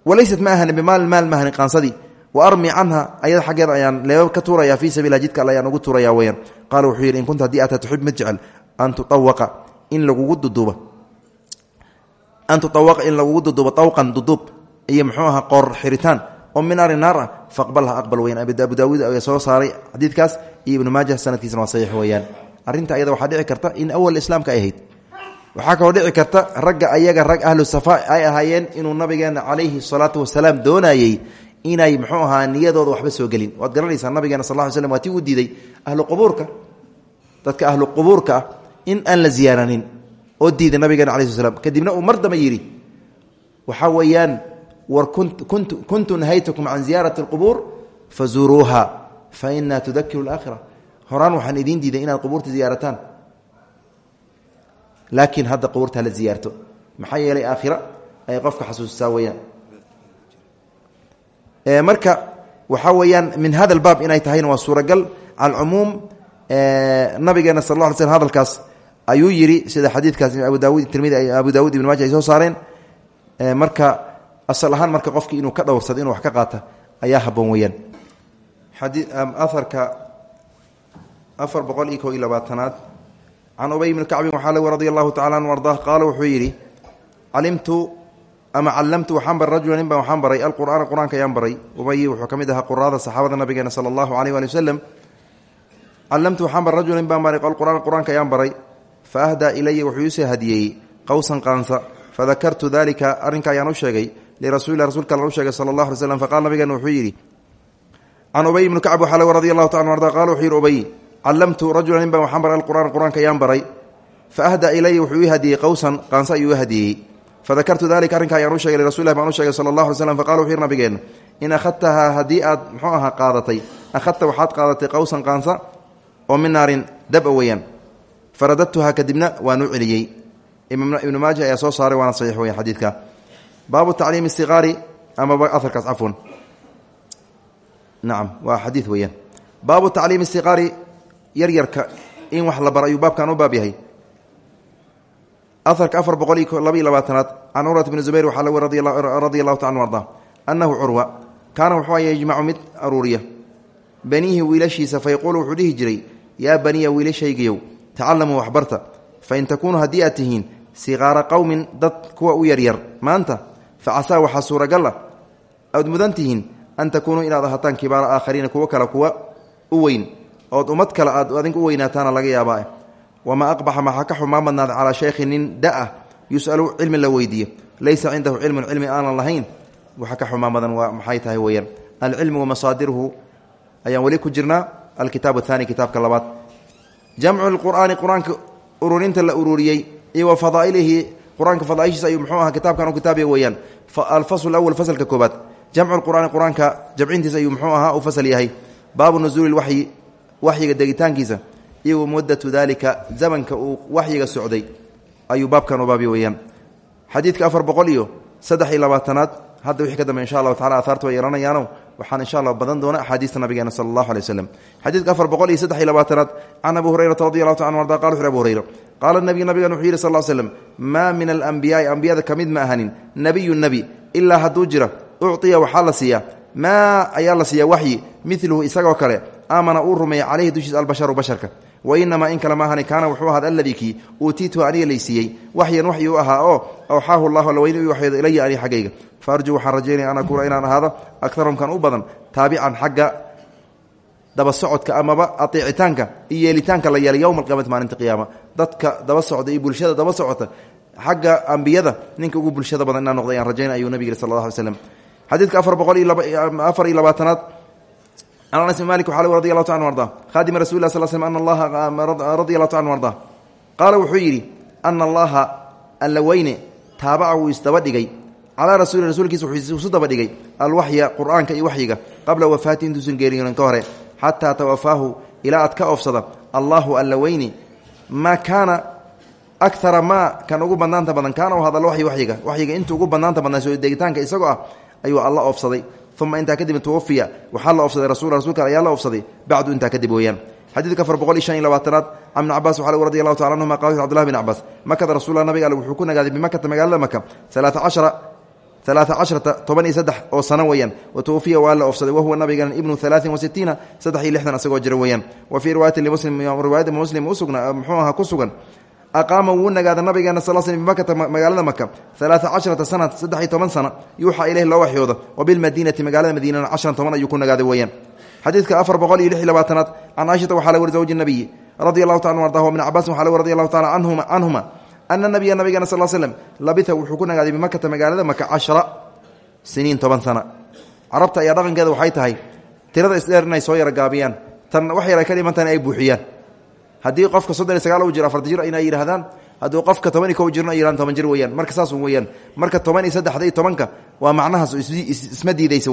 Walaysat ma ahani maal ma ahani qaansadii wa armi canha ayada xaggeeda ayaan leebab ka tuuraya fii sabiilah jidka ayaan ugu tuuraya weyaan qaala wuxuu yidhi in kunta haddii ataa tuxib jecel an tuawaqa in lagugu duduuba. An tuawaqa in lagugu duduubo awqan duduub iyo mxuu aha qoor oo min naari naar faqbalha aqbal weyaan abu daawuud ayaa soo saaray xadiidkaas iyo ibnu maaja sanadkiisana waa saxiix arrinta ayada waxaa dhici karta in awal islaamka ay ahayd waxaa kaloo dhici karta ragga ayaga rag ahlu safa ay ahaayeen inuu nabigeena calayhi salaatu wasalaam doonayey inay mxuu ahaa niyadooda waxba soo gelin. Waad garanaysaa nabigeena sal ly slm waa ti u diiday ahlu qubuurka dadka ahlu qubuurka ah in aan la ziyaaranin oo diiday nabigeena ala sl kadibna uu mar damba yidhi waxaa weeyaan war kuntu nahaytukum can ziyaarati اlqubuur fazuuruuha faina tudakiru اlaakhira horaan waxaan idiin diiday inaad qubuurta ziyaarataan laakiin hadda qubuurta hala ziyaarto. Maxaa yeelay aakhira ay qofka xasuusisaa weyaan marka waxaa weeyaan min hada baab inay tahayna waa suuragal. Cala cumuum nabigeena sal la slm hadalkaas ayuu yidhi sida xadiidkaas abu daawud tirmidi abu daawud ibn maaja ay soo saareen. Marka asal ahaan marka qofkii inuu ka dhowrsado inuu wax ka qaata ayaa haboon weyaan aarka afar boqol iyo ko can ubay bni kacbin waxaa lg radi allahu tacala an ardah qaala wuxuu yidhi calimtu ama callamtu waxaan baray rajula nin baan waxaan baray alqur'aana qur'aanka ayaan baray ubay wuxuu ka mid ahaa quraada saxaabada nabigeena sala allahu aleyh waali waslem callamtu waxaan baray rajula nin baan baray alqur'aana qur'aanka ayaan baray fa ahdaa ilaya wuxuu iisoo hadiyeeyey qowsan qaansa fadakartu dalika arrinka ayaan u sheegay lirasulilah rsulka alla u sheegay sala arda callamtu rajula nin baan waxaan baray alqur'aan qur'aanka ayaan baray. Fa ahdaa ilaya wuxuu ii hadiyey qowsan qaansa ayuu i hadiyey. Fadakartu dalika arrinka ayaan u shegay lirasulilah baan u sheegay sala allah alay slam faqala wuxuu yidhi nabigeena in akhadtahaa haddii aad muxuu ahaa qaadatay. Akhadta waxaad qaadatay qowsan qaansa oo min naarin daba weeyaan faradadtuhaa kadibna waan u celiyey ibnu maaja ayaa waa xadiid weeyaan. Baabu yaryarka in wax la bara ayuu baabkan u baab yahay. Aharka afar boqol iyo laba iyo labaatanaad can curwat bni zubayr waxaa lagu radia allahu taala arda. Annahu curwa kaana wuxuu yajmacu mid aruuriya. Baniihi wiilashiisa fayaquulu wuxuu dhihi jiray yaa baniya wiilashaygiyow tacalamuu waxbarta fain takuunuu haddii aad tihiin siqaara qowmin dad kuwa u yaryar maanta facasaa waxaa suuragal ah aad mudan tihiin an takuunuu inaad ahataan kibaara aakhariina kuwo kale kuwa u weyn ood ummad kale aad adink u weynaataana laga yaabaa. Wamaa aqbaxa maxaa ka xumaa badnaada calaa da'ah yus'alu cilmi la weydiiyo. Laysa cindahu cilmun cilmi aanan lahayn. Waxa ka xumaa waa maxay tahay weeyaan? Alcilmu wamasaadiruhu ayaan weli ku jirnaa. Alkitaab athani kitaabka labaad. Jamcu lqur'aani qur'aanka ururinta la ururiyey iyo wa fadaailihi qur'aanka fadaaishiisa ayuu muxuu ahaa kitaabkan u kitaabya weeyaan. Alfasl awal fasalka koobaad jamcu lqur'aani qur'aanka jamcintiisa ayuu muxuu ahaa u fasal yahay. Baabu nusuuli waxyi waxyiga degitaankiisa iyo wa dalika zamanka uu waxyiga socday ayuu baabkan u baabya weeyaan. Xadiidka afar boqol iyo saddex iyo labaatanaad hadda wixii ka dambe insha allahu tacala ahaarta way yeelanayaano waxaan insha allah badan doona axaadiista nabigeena sala allahu alay waslem afar boqol iyo saddex iyo labaatanaad can abi hurayrata radi allahu ta an arda qala wuxu hurayra qaala nabiy nabigan wuxuu yidhi sal l slem maa min alambiyaai ambiyada ka mid ma ahanin nebiyu nebi ilaa hadduu jira ucطiya waxaa la siiyaa maa ayaa la siiyaa waxyi isagoo kale aamana uu rumeeya calayhi dushiisa albasharu basharka wainamaa in kale maahani kaana wuxuu ahaad alladii kii uutiituhu aniga laysiiyey waxyan waxyi oo awxaahu llahu laweyne u waxyoodo ilaya ani xaggayga faarjuu waxaan rajaynaya an inaan ahaado akarahum kan u badan taabican xagga daba socodka amaba ateecitaanka iyo yeelitaanka la yeelay yowma alqiyamati maalinta qiyaama dadka daba socda bulshada daba socota xagga ambiyada ninka ugu bulshada badan inaan noqda ayaan rajaynay ayuu nabig sal alla alay afar boqol iyo afar iyo labaatanaad can anas bn malik waxaa radi allahu ta an arda. Khadima rasul lah sl slm ana allaha radi allahu ta an arda. Qaala wuxuu yidhi ana allaha alla weyne taabaca wuu isdaba dhigay. Calaa rasuuli rasuulkiisa wuxuu isu daba dhigay alwaxya qur'aanka iyo waxyiga. Qabla wafaati intuusan geeriyoonin ka hore xataa tawafaahu ilaa aad ka oofsada allahu alla weyne maa kaana akara maa kan ugu badnaanta badan. Kaana u hadal waxyi waxyiga. Intuu ugu badnaanta badnaa soo degitaanka isagoo ah ayuu alla oofsaday uma intaa kadib twafia waxaa la oofsaday rasul rasulka ayaa la oofsaday bacdu intaa kadib weeyaan xadiidka afar boqol iyo shan iyo labaatanaad can ibni cabas waxaa radi allahu tacala anhuma qala cbdullahi bn cabbaas makada rasulla nabiga alle wuxuu ku nagaaday bimakata magaalada maka alaaa cashara alaaa cashrata toban iyo saddex oo sano weeyaan wa twafiya waa la oofsaday wahuwa nabigan ibnu alaain wa sitiina saddex iyo lixdan asagoo jira weeyaan wa fii riwaayati limuslim ku sugan aqaama wuu nagaada nabigeena sal sl bimakata magaalada maka alaaa cashrata sana saddex iyo toban sana yuuxa ileyh loo waxyoodo. Wa bilmadiinati magaalada madiinana cashran toban ayuu ku nagaaday weeyaan. Xadiidka afar boqol iyo lix iyo labaatanaad la wari zawji nabiyi taala ardah bni cabaasin waxa la wari radi allahu taala canhuma ana nabiya nabigeena sal slem labita wuxuu ku nagaaday bimakata magaalada maka cashra siniin toban sana. Carabta ayaa dhaqankeeda waxay tahay tirada isdheer inay soo yara gaabiyaan tan wax yara ka ay buuxiyaan haddii qofka soddon iyo sagaal u jiro afarta jir inay yidhahdaan hadduu qofka toban iyo kow jirna ay jir weeyaan. Marka saas weeyaan. Marka toban iyo saddexda waa macnahaas isma diidaysa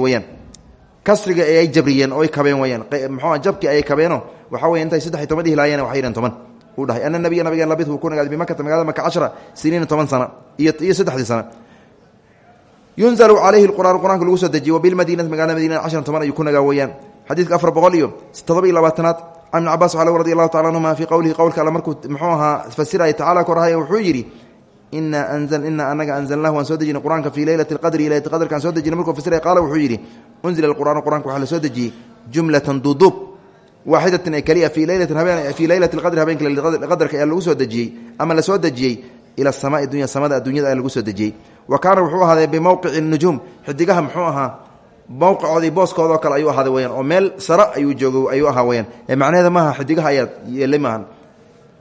kasriga ay jabriyeen oo ay kabeen weyaan muxuua jabki ayay kabeeno waxaa weya intay saddex iyo toban dhihi lahaayeen waxay yidhahen toban. Uu dhahay ana nabiya ku nagaaday bimakata magalada maka cashra siniina toban sana iyo iyo saddexdii sana. Yunzalu calayhi lqur'aan qur'anka lagu soo dejiye wabilmadiinati magalada madiinada cashran toban ayuu ku nagaa weeyaan. Xadiidka afar boqol can ibn cabas radi allahu tacala anhuma fii qowlihi qowlka alle markuu muxuu ahaa fasiraya tacala korahaya wuxuu yidhi ina ina anaga anzalnahu waan soo dejinay qur'aanka fii leylati lqadri leylati qadrkaan soo dejinay markuu fasiraya wuxuu yidhi unzila alqur'aanu qur'anka waxaa la jumlatan duduub waaxidatan ee keliya fii leylatin habeen fii leylati lqadri habeenka qadrka ayaa lagu soo ama la soo ila samaai dunya samada adduunyada ayaa lagu soo wa kaana wuxuu ahaaday bimowqici nujuum xidigaha muxuu ahaa mowqicoodii booskoodao kale ayuu ahaaday weyaan oo meel sare ayuu joogo ayuu ahaa weyaan ee macnaheeda maaha xidigaha ayaa yeelay maahan.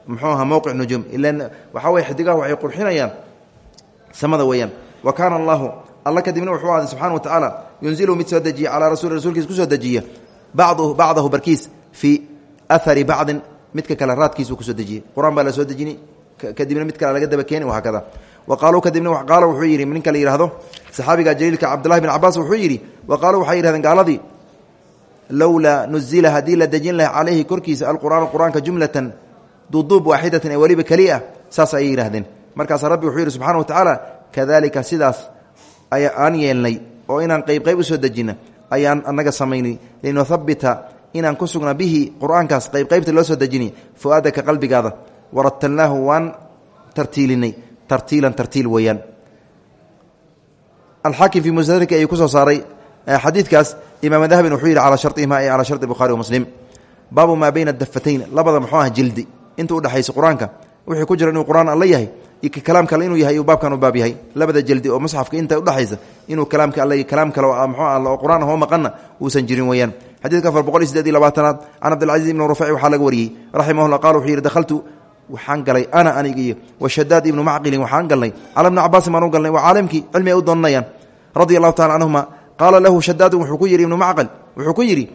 Muxuu ahaa mowqic nujuum ilan waxaa weye xidigaha waxay qurxinayaan samada weeyaan. Wa kaana allahu alla kadibna wuxuu ahaaday subxana wa tacaala yunzilu mid soo dejiya calaa rasuli rasuulkiis ku soo dejiya. Bacduhu bacdahu barkiis fii ahari bacdin midka kale raadkiisuu ku soo dejiyey qur'aan baa la soo dejini kadibna mid kale laga daba keeni hakada wa qaaluu kadibna qaala wuxuu yidhi ninka la yidhahdo saxaabiga jaliilka cabdullahi bin cabaas wuxuu yidhi wa qaaluu waxay yihahdeen gaaladii lowlaa nuzila haddii la dejin laha calayhi korkiisa alqur'aanu qur'aanka jumlatan duduub waaxidatan ee weliba keli ah saas ayay yidhahdeen markaasaa rabbi wuxuu yidhi subxana wa tacaala kadalika sidaas aan yeelnay oo inaan qeyb qeyb u soo dejina ayaan anaga samaynay. Linuhabita inaan ku sugna bihi qur'aankaas qeyb qeybta loo soo dejini fu'aadaka qalbigaada waratalnaahu waan tartiilinay tartiilan tartiil weeyaan. Alxaakim fii musnadrika ayuu ku soo saaray xadiidkaas imaam dahabin wuxuu yidhi calaa sharihima ay calaa shardi bukhari wamuslim baabu maa bayna dafatayn labada muxuu ah jildi. Inta udhexaysa qur'aanka wixii ku jira inuu qur'aan alla yahay iyo kalaam kale inuu yahay uu baabkan u baab yahay. Labada jeldi oo musxafka inta udhexaysa inuu kalaamka all kalaam kale mxuu all oo qur'aan ahoo maqana uusan jirin weeyaan. Xadiidka afar boqol iyo sideed iyo labaatanaad can cabdilcaziz ibni rufaaci waxaa laga wariyey raximahullah qala wuxuu yidhi dakhaltu waxaan galay ana aniga iyo washadaad ibnu macqilin waxaan galnay cala bni cabaasin baan u galnay waa caalimkii cilmi u doonanayaan radia allahu tacala canhuma lahu shadaadun wuxuu ku yidhi ibnu macqil wuxuu ku yidhi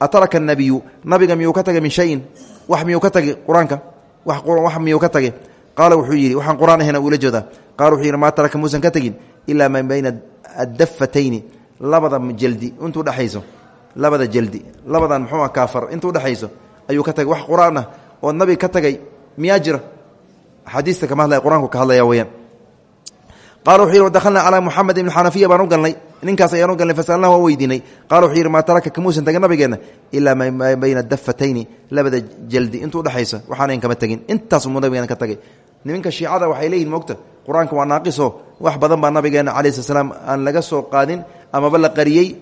ataraka nabiyu nabiga miyuu ka tagay min shayin? Wax miyuu ka tagay qur'aanka? Wax miyuu ka tagay? Qaala wuxuu yidhi waxaan qur'aan ahayna uula jeedaa qaala wuxuu yidhi maa taraka muusan ka tegin ilaa maa bayna addafatayni labada jeldi intuu dhexayso labada jeldi labadan muxuu kaafar intuu dhexayso ayuu ka tagay. Wax qur'aan ah oo nabiga ka tagay miyaa jira? Axaadiista kama hadlaya qur'aanku ka hadlaya weyaan qala wuxuu yidhi wadakhalnaa calaa muxamed ibni xanafiya baan u galnay. Ninkaas ayaanu galnay fasalnah waa weydiinay. Qala wuxuu yidhi maa taraka kamuusan tagin nabigeenna ilaa maa bayna dafatayni labada jaldi intuu udhexaysa waxaanayn kama tegin. Intaasumuu nabigeena ka tagay. Niminka shiicada waxay leeyihiin mogta qur'aanka waa naaqiso wax badan baa nabigeena calayi slat slaam aan laga soo qaadin amaba la qariyey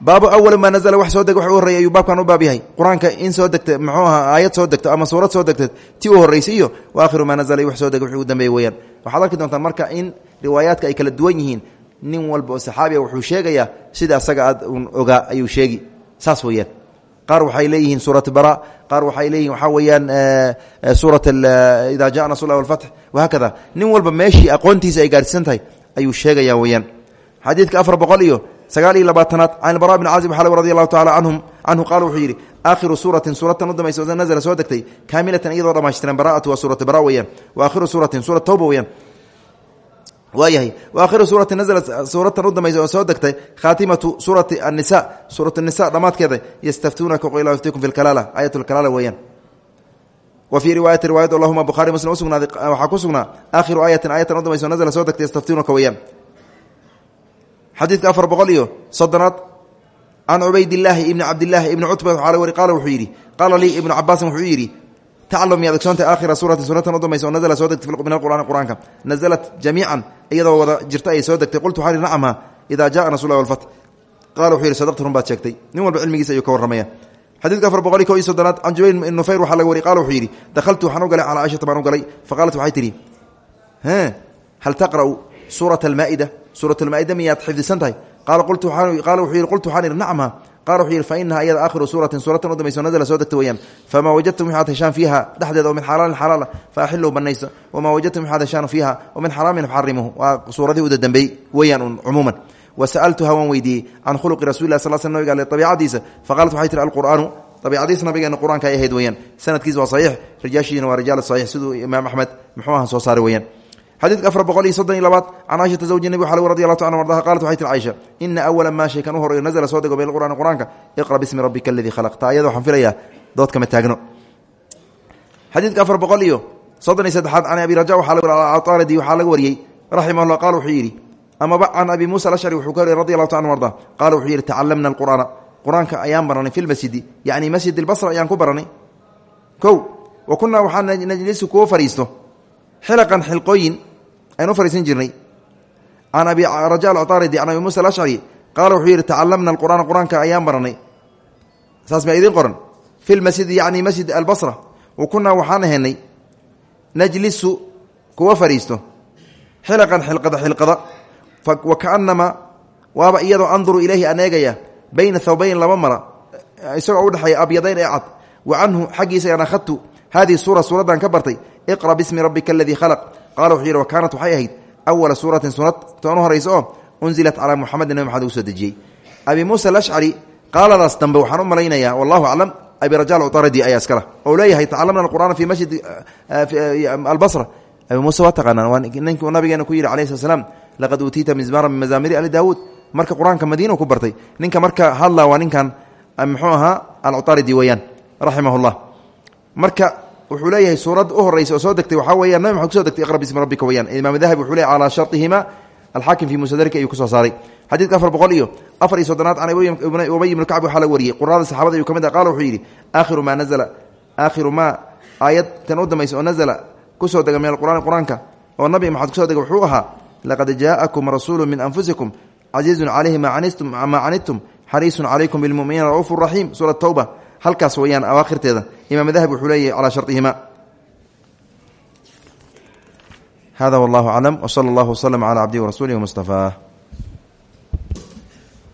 baabu awal maa nazla wax soo deg wax u horreeyay ayuu baabkan u baab yahay. Qur'aanka in soo degta muxuu ahaa aayad soo degto ama suurad soo degta ti u horraysay iyo wa aakhiru maa nazla wax soo deg wixii u dambeeyey weyaan waxaad arki doontaan marka in riwaayaadka ay kala duwan yihiin nin walba oo saxaabiga wuxuu sheegayaa sida asaga aad un ogaa ayuu sheegi saas weeyaan. Qaar waxay leeyihiin suurat bara qaar waxay leeyihiin waxaa weeyaan suurat ida jaa nasr sagaal iyo labaatanaad can ilbara bn caazib xalw radi allahu tacala canhum canhu qaala wuxuu yidhi aakhiru suuratin suuratan u dambaysa oo nazla soo degtay kaamilatan iyadoo dhamaystiran bara'atu waa suuratu bara weyaan wa aakhiru suuratin suura towba weyaan waayahay waakhiru suurati nazla suuratan u dambaysa oo soo degtay khaatimatu suurati anisa suurat nisa dhammaadkeeda yastaftuunaka qul yuftikum fi lkalaala aayat lkalaala weeyaan wa fii riwaayati riwaayad allahuma bukhari muslim usugnaaday waxaa ku sugnaa aakhiru aayatin aayatan u dambaysa oo nazla soo degtay yastaftuunaka weyaan xadiidka afar boqol iyo soddonaad can cubaydillaahi ibni cabdillaahi ibni cutba wari qaala wuxuu yidhi qaala lii ibnu cabaasin wuxuu yidhi taclam miyaad ogsoontahy aakhira suurati suuratan u dambaysa oo nazla soo degtay min alqur'aani qur'aanka. Nazalat jamiican iyadoo wada jirta ayay soo degtay. Qultu waxaan ihi nacamha idaa jaa nasr lah walfat qala wuxuu yidhi sadaqta run baad sheegtay. Nin walba cilmigiisa ayuu ka warramaya. Xadiidka afar boqol ko iyo soddonaad can jubayr nufayr waxaa laga wari qala wuxuu yidhi dakhaltu waxaan u galay calaa caaishata baan u galay. Faqaalat waxay tidhi hal taqra'u suurata almaa'ida suurat almaa'ida miyaad xifdisan tahay qaala wuxuu yidhi qultu waxaan idhi nacamha qala wuxuu yidhi fa inaha iyada aakhiru suuratin suuratan u dambayso nazla soo degta weeyaan. Famaa wajadtum waxaad heshaan fiiha dhexdeeda oo min xalaalin xalaala. Fa axiluu banaysa wamaa wajadtum waxaad heshaan fiiha oo min xaraamin faxarimuhu waa suuradihii uda dambeeyey weeyaan un cumuuman. Wasa'altuha waan weydiiyey can khuluqi rasuli lah sal sl nabiga ale abiicadiisa faqaalat waxay tihi alqur'aanu abiicadiisa nabigeena qur'aanka ay ahayd weeyaan. Sanadkiisa waa saxiix rijaashiina waa rijaal saxiix siduu imaam axmed muxuu aha soo saaray weeyaan xadiidka afar boqol iyo soddon iyo labaad can caaishata zawji nebi xalw radi allahu ta an ardaha qalat waxay tir caaisha ina awala maa shay kan u horeeyo nazla soo dego min alqur'ani qur'aanka iqra bismi rabbika aladii khalaq ta ayada waxaan filayaa doodkama taagno. Xadiidka afar boqol iyo soddon iyo saddexaad can abi raja waxaaaradi waxaa laga wariyey raximah llah qala wuxuu yidhi amaba can abi muusa alashcri wuxuu ka wariyey radi allahu ta an arda qala wuxuu yidhi tacalamna alqur'aana. Qur'aanka ayaan baranay fi lmasjidi yacni masjid ilbasra ayaan ku baranay. Kow wa kunaa waxaa najlisu kuwo fadhiisto xilaqan xilqooyin aynu fariisan jirnay. Can abi raja alctaaridi can abi muusa alashcri qaala wuxuu yidhi tacalamna alqur'aana qur'aanka baranay. Saas maa idiin qoran. Fi lmasjidi yacni masjid albasra wa kunaa waxaan ahaynay najlisu kuwa fadhiisto xilaqan xilqada xilqada wa kaanamaa waaba iyadoo anduru ilayhi aan bayna thawbayn laba mara isagoo udhexeeya abyadayn ee cad wa canhu xaggiisa aan akhadtu hadihi suura suuraddan ka bartay iqra bismi rabbika aladii qala wuxuu yidhi wa kaanat waxay ahayd awala suuratin suurad toonu horaysa oo unzilat calaa muxamedin nabi maxamed ugu soo dejiyey. Abi muusa alashcari qaaladaas dambe waxaan u malaynayaa wallahu aclam abi rajaal utaradi ayaa iskala oo leeyahay tacalamna alqur'aana fi masjid albasra. Abi muuse waa taqaanaan waa ninkuu nabigeena ku yidhi alayh slat slam laqad uutiita mizmaara min mazaamiri ali daawuud. Marka qur'aanka madiina ku bartay ninka marka hadla waa ninkan muxuu ahaa alcutaridi weeyaan raximah llah marka wuxuu leeyahay suurad u horeysa oo soo degtay waxaa weya nabi maxad kuso degtay iqra bismi rabbika weyaan. Imaam dahabi wuxuu leeyahy calaa sharطihima alxaakim fi musadarika ayuu ku soo saaray. Xadiidka afar boqol iyo afar iyo soddonaad can ubay ibnu kacb waxaa la wariyey qurada saxabada ayuu ka mid ah wuxuu yidhi aakhiru maa nazla aakhiru maa aayad tan u oo nazla ku soo dega min alqur'aani qur'aanka oo nabi maxamed ku soo dega wuxuu ahaa laqad jaa'akum rasuulu min anfusikum casiizun calayhi maa canidtum xariisun calaykum bilmuminiina ra'uufu raxiim suura tawba halkaas weyaan awaakhirteeda. Imaam dahabi wuxuu leeyahy calaa sharطihima hada wallahu aclam wsala allahu wslm cala cabdihi warasuulih wmustafaah